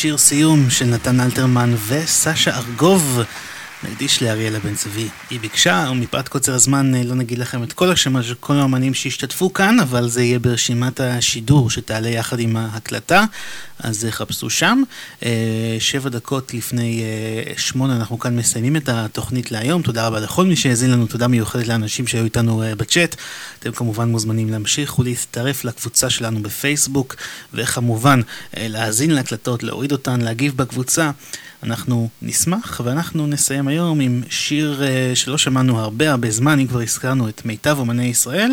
[SPEAKER 4] שיר סיום של נתן אלתרמן וסשה ארגוב. נקדיש לאריאלה בן צבי. היא ביקשה, ומפאת קוצר הזמן אה, לא נגיד לכם את כל השמות של כל האמנים שהשתתפו כאן, אבל זה יהיה ברשימת השידור שתעלה יחד עם ההקלטה, אז אה, חפשו שם. אה, שבע דקות לפני שמונה אנחנו כאן מסיימים את התוכנית להיום. תודה רבה לכל מי שהאזין לנו, תודה מיוחדת לאנשים שהיו איתנו בצ'אט. אתם כמובן מוזמנים להמשיך ולהצטרף לקבוצה שלנו בפייסבוק, וכמובן אה, להאזין להקלטות, להוריד אותן, להגיב בקבוצה. אנחנו נשמח, ואנחנו נסיים היום עם שיר uh, שלא שמענו הרבה הרבה זמן, אם כבר הזכרנו את מיטב אומני ישראל.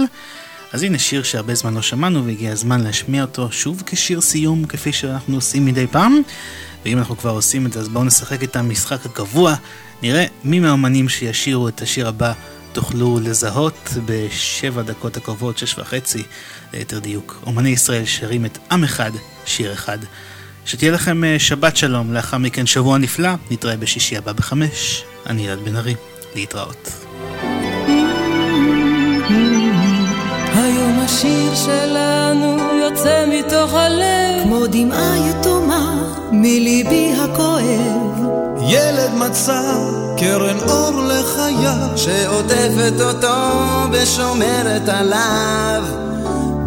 [SPEAKER 4] אז הנה שיר שהרבה זמן לא שמענו, והגיע הזמן להשמיע אותו שוב כשיר סיום, כפי שאנחנו עושים מדי פעם. ואם אנחנו כבר עושים את זה, אז בואו נשחק את המשחק הקבוע. נראה מי מהאומנים שישירו את השיר הבא תוכלו לזהות בשבע דקות הקרובות, שש וחצי, ליתר דיוק. אומני ישראל שרים את עם אחד, שיר אחד. שתהיה לכם אה, שבת שלום, לאחר מכן שבוע נפלא, נתראה בשישי הבא בחמש. אני אלעד בן ארי, להתראות.
[SPEAKER 16] היום השיר שלנו יוצא מתוך הלב
[SPEAKER 29] כמו דמעה יתומה מליבי הכואב
[SPEAKER 30] ילד מצא קרן אור לחייו
[SPEAKER 11] שעוטפת אותו ושומרת עליו.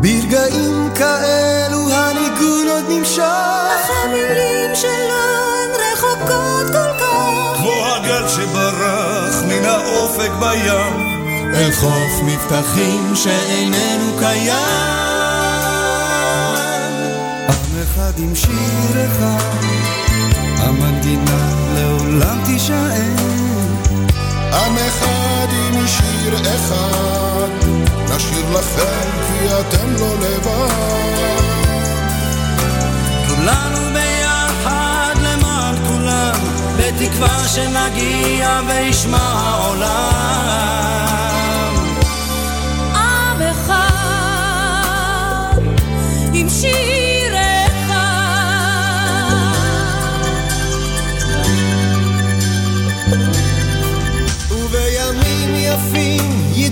[SPEAKER 30] ברגעים כאלו הניגון עוד נמשך.
[SPEAKER 29] אך המילים שלו הן רחוקות כל כך.
[SPEAKER 30] כמו הגל שברח מן האופק בים אל חוף מבטחים שאיננו קיים. עם אחד עם שיר אחד המנגינה לעולם תישאר
[SPEAKER 31] עם אחד עם שיר אחד. נשאיר לכם כי אתם לא לבד.
[SPEAKER 11] כולנו ביחד למען כולם בתקווה שנגיע וישמע העולם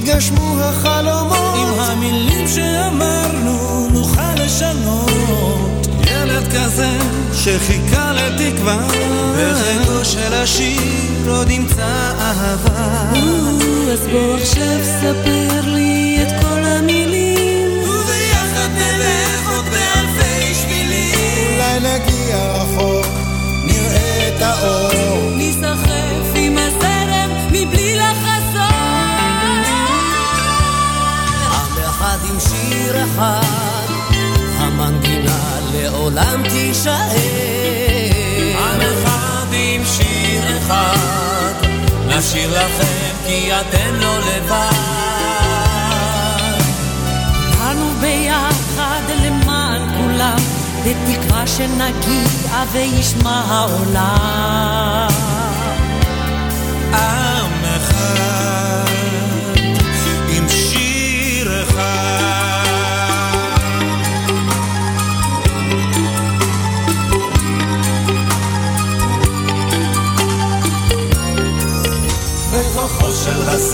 [SPEAKER 30] יתגשמו החלומות.
[SPEAKER 11] עם המילים שאמרנו נוכל לשנות. ילד כזה שחיכה לתקווה. בחיקו של השיר עוד ימצא אהבה.
[SPEAKER 16] אז בוא עכשיו ספר לי את כל המילים.
[SPEAKER 11] וביחד נלך עוד באלפי שבילים.
[SPEAKER 30] אולי נגיע רחוק נראה את האור.
[SPEAKER 16] נסחף עם הזרם מבלי לחזור שיר אחד, המנגינה לעולם
[SPEAKER 32] תישאר.
[SPEAKER 26] עם אחד עם שיר אחד, נשאיר לכם כי אתם לא לבד.
[SPEAKER 33] באנו ביחד למען כולם, בתקווה שנגיע וישמע העולם.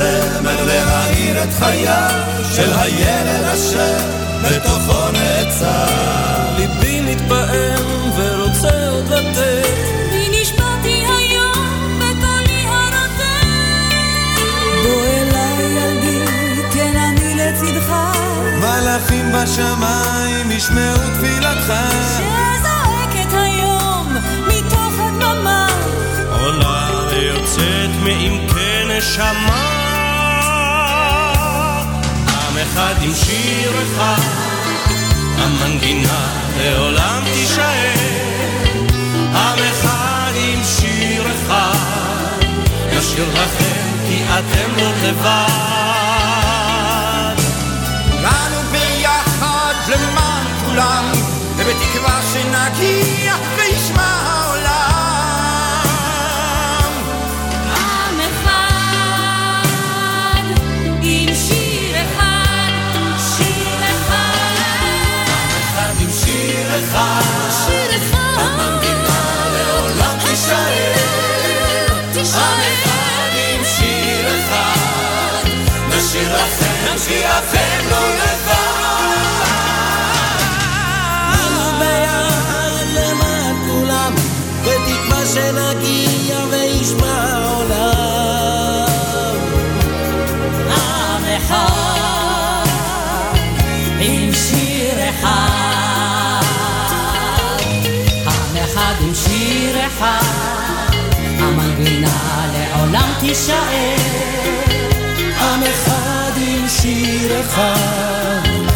[SPEAKER 2] הזמר להאיר את חייו של הילד אשר בתוכו נעצר.
[SPEAKER 26] ליבי מתפעם ורוצה עוד לתת
[SPEAKER 16] בי נשבעתי היום בקולי הרותח
[SPEAKER 32] בוא אליי ילדי, כן אני לצדך.
[SPEAKER 6] מלאכים בשמיים ישמעו תפילתך.
[SPEAKER 16] שזועקת היום מתוך הדממה
[SPEAKER 26] עולה ויוצאת מעמקי נשמה. אחד עם שיר אחד, המנגינה לעולם תישאר. עם אחד עם שיר אחד, נשאיר לכם כי אתם לא לבד.
[SPEAKER 2] כולנו ביחד למען כולם, ובתקווה שנגיע וישמע
[SPEAKER 16] עם אחד עם שיר אחד,
[SPEAKER 26] נשאיר לכם כי אתם לא לבד.
[SPEAKER 33] תישאר.
[SPEAKER 32] עם אחד עם שיר אחד,